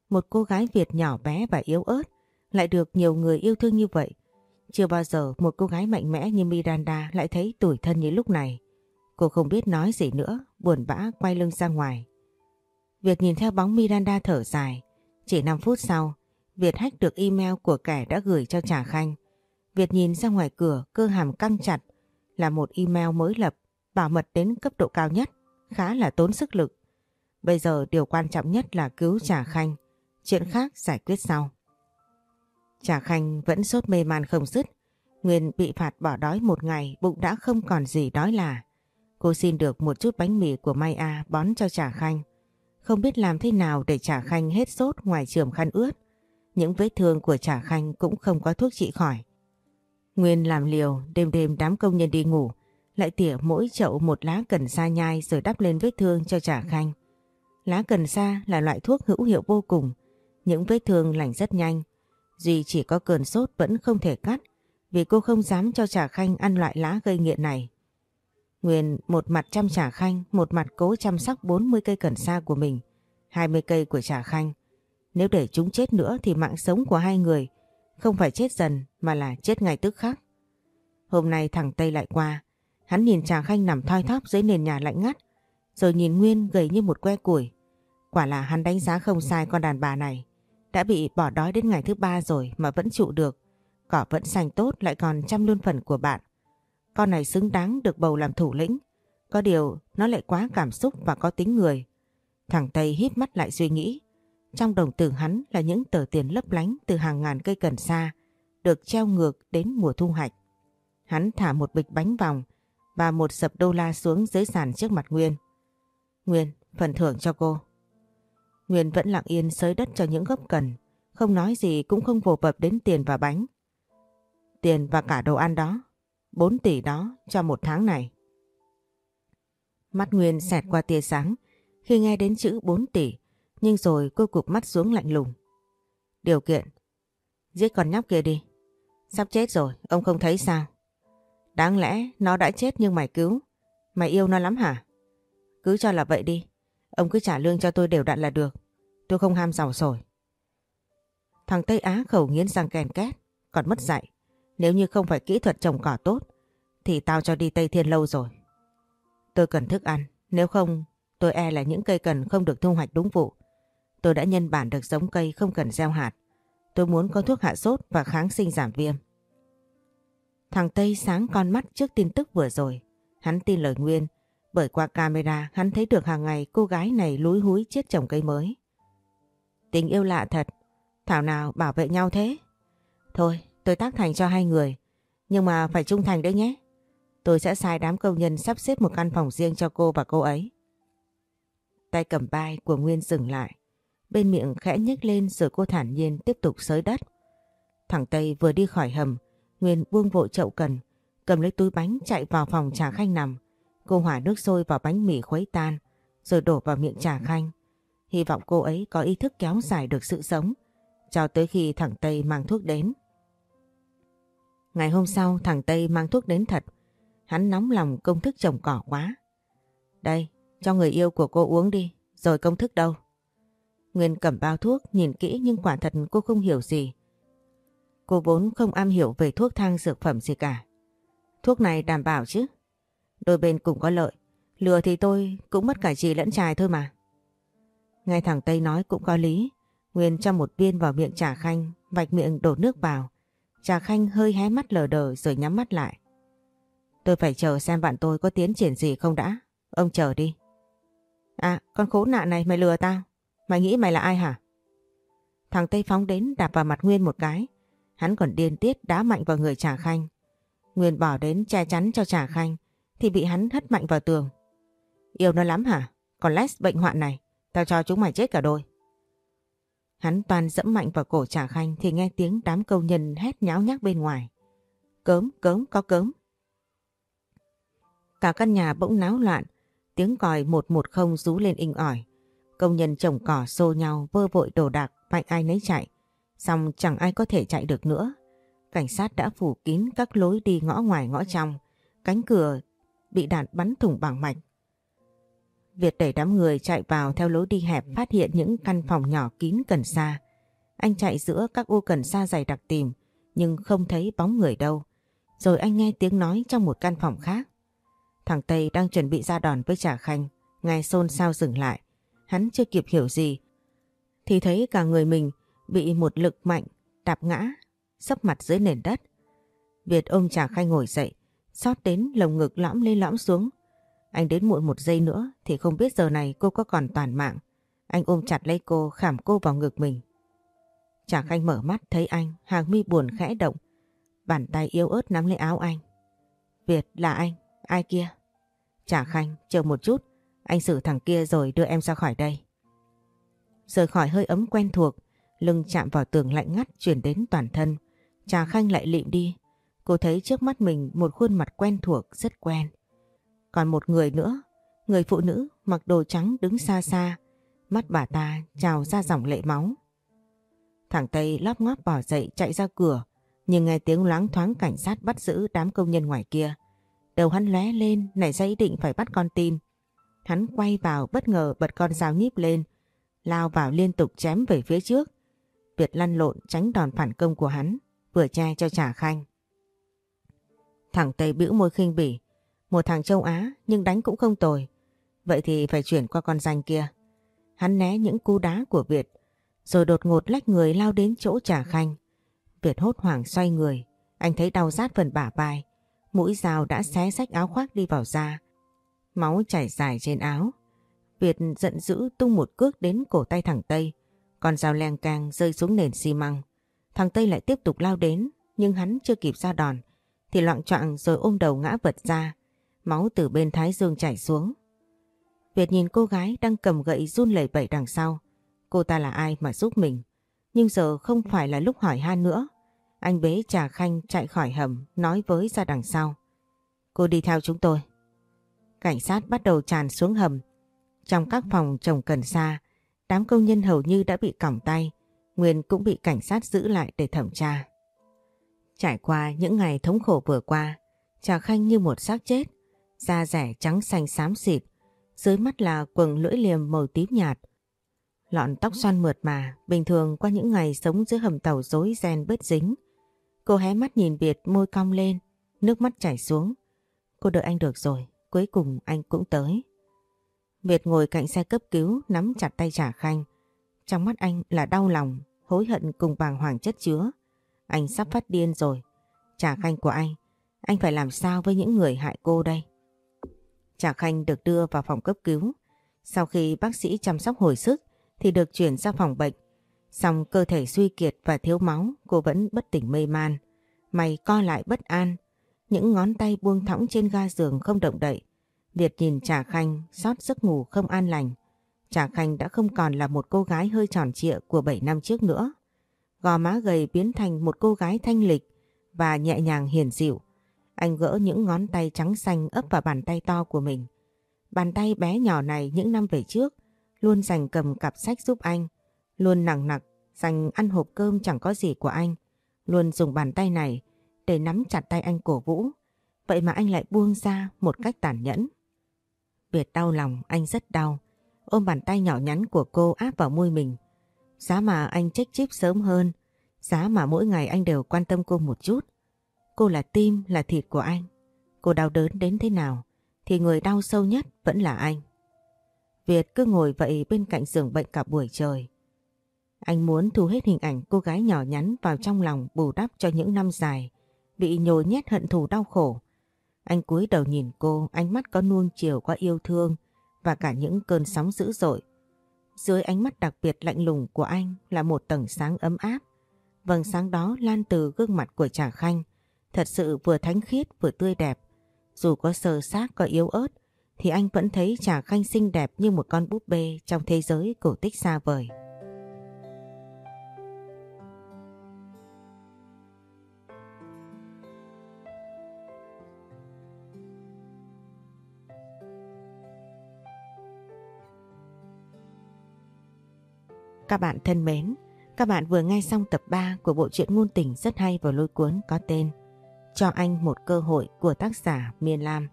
Một cô gái Việt nhỏ bé và yếu ớt lại được nhiều người yêu thương như vậy. Chưa bao giờ một cô gái mạnh mẽ như Miranda lại thấy tủi thân như lúc này. Cô không biết nói gì nữa, buồn bã quay lưng ra ngoài. Việt nhìn theo bóng Miranda thở dài. Chỉ 5 phút sau, Việt hách được email của kẻ đã gửi cho Trà Khanh. Việt nhìn ra ngoài cửa, cơ hàm căng chặt, là một email mới lập, bảo mật đến cấp độ cao nhất, khá là tốn sức lực. Bây giờ điều quan trọng nhất là cứu Trà Khanh, chuyện khác giải quyết sau. Trà Khanh vẫn sốt mê man không dứt, Nguyên bị phạt bỏ đói một ngày, bụng đã không còn gì đói là. Cô xin được một chút bánh mì của Mai A bón cho Trà Khanh. Không biết làm thế nào để Trà Khanh hết sốt ngoài trường khăn ướt. Những vết thương của Trà Khanh cũng không có thuốc trị khỏi. Nguyên làm liều, đêm đêm đám công nhân đi ngủ, lại tỉa mỗi chậu một lá cần sa nhai rồi đắp lên vết thương cho Trà Khanh. Lá cần sa là loại thuốc hữu hiệu vô cùng, những vết thương lành rất nhanh. Duy chỉ có cơn sốt vẫn không thể cắt vì cô không dám cho Trà Khanh ăn loại lá gây nghiện này. Nguyên một mặt chăm Trà Khanh, một mặt cố chăm sóc 40 cây cần sa của mình, 20 cây của Trà Khanh. Nếu để chúng chết nữa thì mạng sống của hai người không phải chết dần mà là chết ngay tức khắc. Hôm nay thằng Tây lại qua, hắn nhìn Trà Khanh nằm thoi thóp dưới nền nhà lạnh ngắt, rồi nhìn Nguyên gầy như một que củi. Quả là hắn đánh giá không sai con đàn bà này. Đã bị bỏ đói đến ngày thứ ba rồi mà vẫn trụ được. Cỏ vẫn xanh tốt lại còn chăm luôn phần của bạn. Con này xứng đáng được bầu làm thủ lĩnh. Có điều nó lại quá cảm xúc và có tính người. Thằng Tây hít mắt lại suy nghĩ. Trong đồng tử hắn là những tờ tiền lấp lánh từ hàng ngàn cây cần sa được treo ngược đến mùa thu hoạch. Hắn thả một bịch bánh vòng và một sập đô la xuống dưới sàn trước mặt Nguyên. Nguyên, phần thưởng cho cô. Nguyên vẫn lặng yên sới đất cho những gốc cần, không nói gì cũng không vồ vập đến tiền và bánh. Tiền và cả đồ ăn đó, 4 tỷ đó cho một tháng này. Mắt Nguyên xẹt qua tia sáng khi nghe đến chữ 4 tỷ, nhưng rồi cô cụp mắt xuống lạnh lùng. Điều kiện, giết con nhóc kia đi. Sắp chết rồi, ông không thấy sao? Đáng lẽ nó đã chết nhưng mày cứu. Mày yêu nó lắm hả? Cứ cho là vậy đi. Ông cứ trả lương cho tôi đều đặn là được. Tôi không ham giàu sổi. Thằng Tây Á khẩu nghiến răng kèn két, còn mất dạy. Nếu như không phải kỹ thuật trồng cỏ tốt, thì tao cho đi Tây Thiên lâu rồi. Tôi cần thức ăn, nếu không tôi e là những cây cần không được thu hoạch đúng vụ. Tôi đã nhân bản được giống cây không cần gieo hạt. Tôi muốn có thuốc hạ sốt và kháng sinh giảm viêm. Thằng Tây sáng con mắt trước tin tức vừa rồi. Hắn tin lời Nguyên bởi qua camera hắn thấy được hàng ngày cô gái này lúi húi chết trồng cây mới. Tình yêu lạ thật, thảo nào bảo vệ nhau thế? Thôi, tôi tác thành cho hai người, nhưng mà phải trung thành đấy nhé. Tôi sẽ sai đám công nhân sắp xếp một căn phòng riêng cho cô và cô ấy. Tay cầm vai của Nguyên dừng lại, bên miệng khẽ nhếch lên rồi cô thản nhiên tiếp tục xới đất. Thằng Tây vừa đi khỏi hầm, Nguyên buông vội chậu cần, cầm lấy túi bánh chạy vào phòng trà khanh nằm. Cô hỏa nước sôi vào bánh mì khuấy tan, rồi đổ vào miệng trà khanh. Hy vọng cô ấy có ý thức kéo dài được sự sống, cho tới khi thằng Tây mang thuốc đến. Ngày hôm sau thằng Tây mang thuốc đến thật, hắn nóng lòng công thức trồng cỏ quá. Đây, cho người yêu của cô uống đi, rồi công thức đâu? Nguyên cầm bao thuốc nhìn kỹ nhưng quả thật cô không hiểu gì. Cô vốn không am hiểu về thuốc thang dược phẩm gì cả. Thuốc này đảm bảo chứ. Đôi bên cùng có lợi. Lừa thì tôi cũng mất cả chị lẫn trài thôi mà. Nghe thằng Tây nói cũng có lý. Nguyên cho một viên vào miệng Trà Khanh, vạch miệng đổ nước vào. Trà Khanh hơi hé mắt lờ đờ rồi nhắm mắt lại. Tôi phải chờ xem bạn tôi có tiến triển gì không đã. Ông chờ đi. À, con khốn nạn này mày lừa tao. Mày nghĩ mày là ai hả? Thằng Tây phóng đến đạp vào mặt Nguyên một cái. Hắn còn điên tiết đá mạnh vào người Trà Khanh. Nguyên bỏ đến che chắn cho Trà Khanh thì bị hắn hất mạnh vào tường. Yêu nó lắm hả? Còn Les bệnh hoạn này, tao cho chúng mày chết cả đôi. Hắn toàn dẫm mạnh vào cổ Trà Khanh thì nghe tiếng đám câu nhân hét nháo nhác bên ngoài. Cớm, cớm, có cớm. Cả căn nhà bỗng náo loạn, tiếng còi 110 rú lên inh ỏi. Công nhân trồng cỏ xô nhau vơ vội đồ đạc, mạnh ai nấy chạy. Xong chẳng ai có thể chạy được nữa. Cảnh sát đã phủ kín các lối đi ngõ ngoài ngõ trong. Cánh cửa bị đạn bắn thủng bằng mạch. Việt đẩy đám người chạy vào theo lối đi hẹp phát hiện những căn phòng nhỏ kín cần sa. Anh chạy giữa các ô cần sa dày đặc tìm nhưng không thấy bóng người đâu. Rồi anh nghe tiếng nói trong một căn phòng khác. Thằng Tây đang chuẩn bị ra đòn với Trà Khanh. Ngài xôn xao dừng lại. Hắn chưa kịp hiểu gì. Thì thấy cả người mình bị một lực mạnh đạp ngã, sấp mặt dưới nền đất. Việt ôm Trà Khanh ngồi dậy, xót đến lồng ngực lõm lên lõm xuống. Anh đến muộn một giây nữa thì không biết giờ này cô có còn toàn mạng. Anh ôm chặt lấy cô khảm cô vào ngực mình. Trà Khanh mở mắt thấy anh, hàng mi buồn khẽ động. Bàn tay yếu ớt nắm lấy áo anh. Việt là anh, ai kia? Trà Khanh, chờ một chút, anh xử thằng kia rồi đưa em ra khỏi đây. Rời khỏi hơi ấm quen thuộc, lưng chạm vào tường lạnh ngắt chuyển đến toàn thân. Trà Khanh lại lịm đi. Cô thấy trước mắt mình một khuôn mặt quen thuộc, rất quen. Còn một người nữa, người phụ nữ mặc đồ trắng đứng xa xa, mắt bà ta trào ra dòng lệ máu. Thằng Tây lóp ngóp bỏ dậy chạy ra cửa, nhưng nghe tiếng loáng thoáng cảnh sát bắt giữ đám công nhân ngoài kia. Đầu hắn lóe lên, nảy ra ý định phải bắt con tin. Hắn quay vào bất ngờ bật con dao nhíp lên, lao vào liên tục chém về phía trước. Việt lăn lộn tránh đòn phản công của hắn, vừa che cho trả khanh. Thằng Tây bĩu môi khinh bỉ, một thằng châu Á nhưng đánh cũng không tồi. Vậy thì phải chuyển qua con danh kia. Hắn né những cú đá của Việt, rồi đột ngột lách người lao đến chỗ trà khanh. Việt hốt hoảng xoay người, anh thấy đau rát phần bả vai. Mũi dao đã xé sách áo khoác đi vào da. Máu chảy dài trên áo. Việt giận dữ tung một cước đến cổ tay thằng Tây. Con dao len càng rơi xuống nền xi măng. Thằng Tây lại tiếp tục lao đến, nhưng hắn chưa kịp ra đòn. Thì loạn trọng rồi ôm đầu ngã vật ra. Máu từ bên thái dương chảy xuống. Việt nhìn cô gái đang cầm gậy run lẩy bẩy đằng sau. Cô ta là ai mà giúp mình? Nhưng giờ không phải là lúc hỏi han nữa. Anh bế trà khanh chạy khỏi hầm nói với ra đằng sau. Cô đi theo chúng tôi. Cảnh sát bắt đầu tràn xuống hầm. Trong các phòng trồng cần sa, đám công nhân hầu như đã bị còng tay. Nguyên cũng bị cảnh sát giữ lại để thẩm tra. Trải qua những ngày thống khổ vừa qua, Trà Khanh như một xác chết, da rẻ trắng xanh xám xịt, dưới mắt là quần lưỡi liềm màu tím nhạt. Lọn tóc xoăn mượt mà, bình thường qua những ngày sống dưới hầm tàu rối ren bớt dính. Cô hé mắt nhìn Việt môi cong lên, nước mắt chảy xuống. Cô đợi anh được rồi, cuối cùng anh cũng tới. Việt ngồi cạnh xe cấp cứu nắm chặt tay Trà Khanh. Trong mắt anh là đau lòng, hối hận cùng bàng hoàng chất chứa. Anh sắp phát điên rồi. Trà Khanh của anh, anh phải làm sao với những người hại cô đây? Trà Khanh được đưa vào phòng cấp cứu. Sau khi bác sĩ chăm sóc hồi sức thì được chuyển ra phòng bệnh. Xong cơ thể suy kiệt và thiếu máu, cô vẫn bất tỉnh mê man. Mày co lại bất an, những ngón tay buông thõng trên ga giường không động đậy. Việt nhìn Trà Khanh sót giấc ngủ không an lành. Trà Khanh đã không còn là một cô gái hơi tròn trịa của 7 năm trước nữa. Gò má gầy biến thành một cô gái thanh lịch và nhẹ nhàng hiền dịu. Anh gỡ những ngón tay trắng xanh ấp vào bàn tay to của mình. Bàn tay bé nhỏ này những năm về trước luôn dành cầm cặp sách giúp anh. Luôn nặng nặc dành ăn hộp cơm chẳng có gì của anh. Luôn dùng bàn tay này để nắm chặt tay anh cổ vũ. Vậy mà anh lại buông ra một cách tàn nhẫn. Việt đau lòng, anh rất đau. Ôm bàn tay nhỏ nhắn của cô áp vào môi mình. Giá mà anh trách chip sớm hơn, Giá mà mỗi ngày anh đều quan tâm cô một chút. Cô là tim, là thịt của anh. Cô đau đớn đến thế nào thì người đau sâu nhất vẫn là anh. Việt cứ ngồi vậy bên cạnh giường bệnh cả buổi trời. Anh muốn thu hết hình ảnh cô gái nhỏ nhắn vào trong lòng bù đắp cho những năm dài, bị nhồi nhét hận thù đau khổ. Anh cúi đầu nhìn cô, ánh mắt có nuông chiều qua yêu thương và cả những cơn sóng dữ dội. Dưới ánh mắt đặc biệt lạnh lùng của anh là một tầng sáng ấm áp. Vầng sáng đó lan từ gương mặt của Trà Khanh, thật sự vừa thánh khiết vừa tươi đẹp. Dù có sơ xác có yếu ớt, thì anh vẫn thấy Trà Khanh xinh đẹp như một con búp bê trong thế giới cổ tích xa vời. Các bạn thân mến, các bạn vừa nghe xong tập 3 của bộ truyện ngôn tình rất hay và lôi cuốn có tên Cho anh một cơ hội của tác giả miền Lam.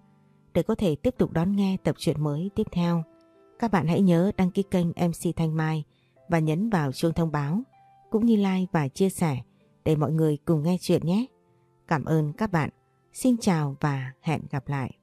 Để có thể tiếp tục đón nghe tập truyện mới tiếp theo, các bạn hãy nhớ đăng ký kênh MC Thanh Mai và nhấn vào chuông thông báo, cũng như like và chia sẻ để mọi người cùng nghe chuyện nhé. Cảm ơn các bạn. Xin chào và hẹn gặp lại.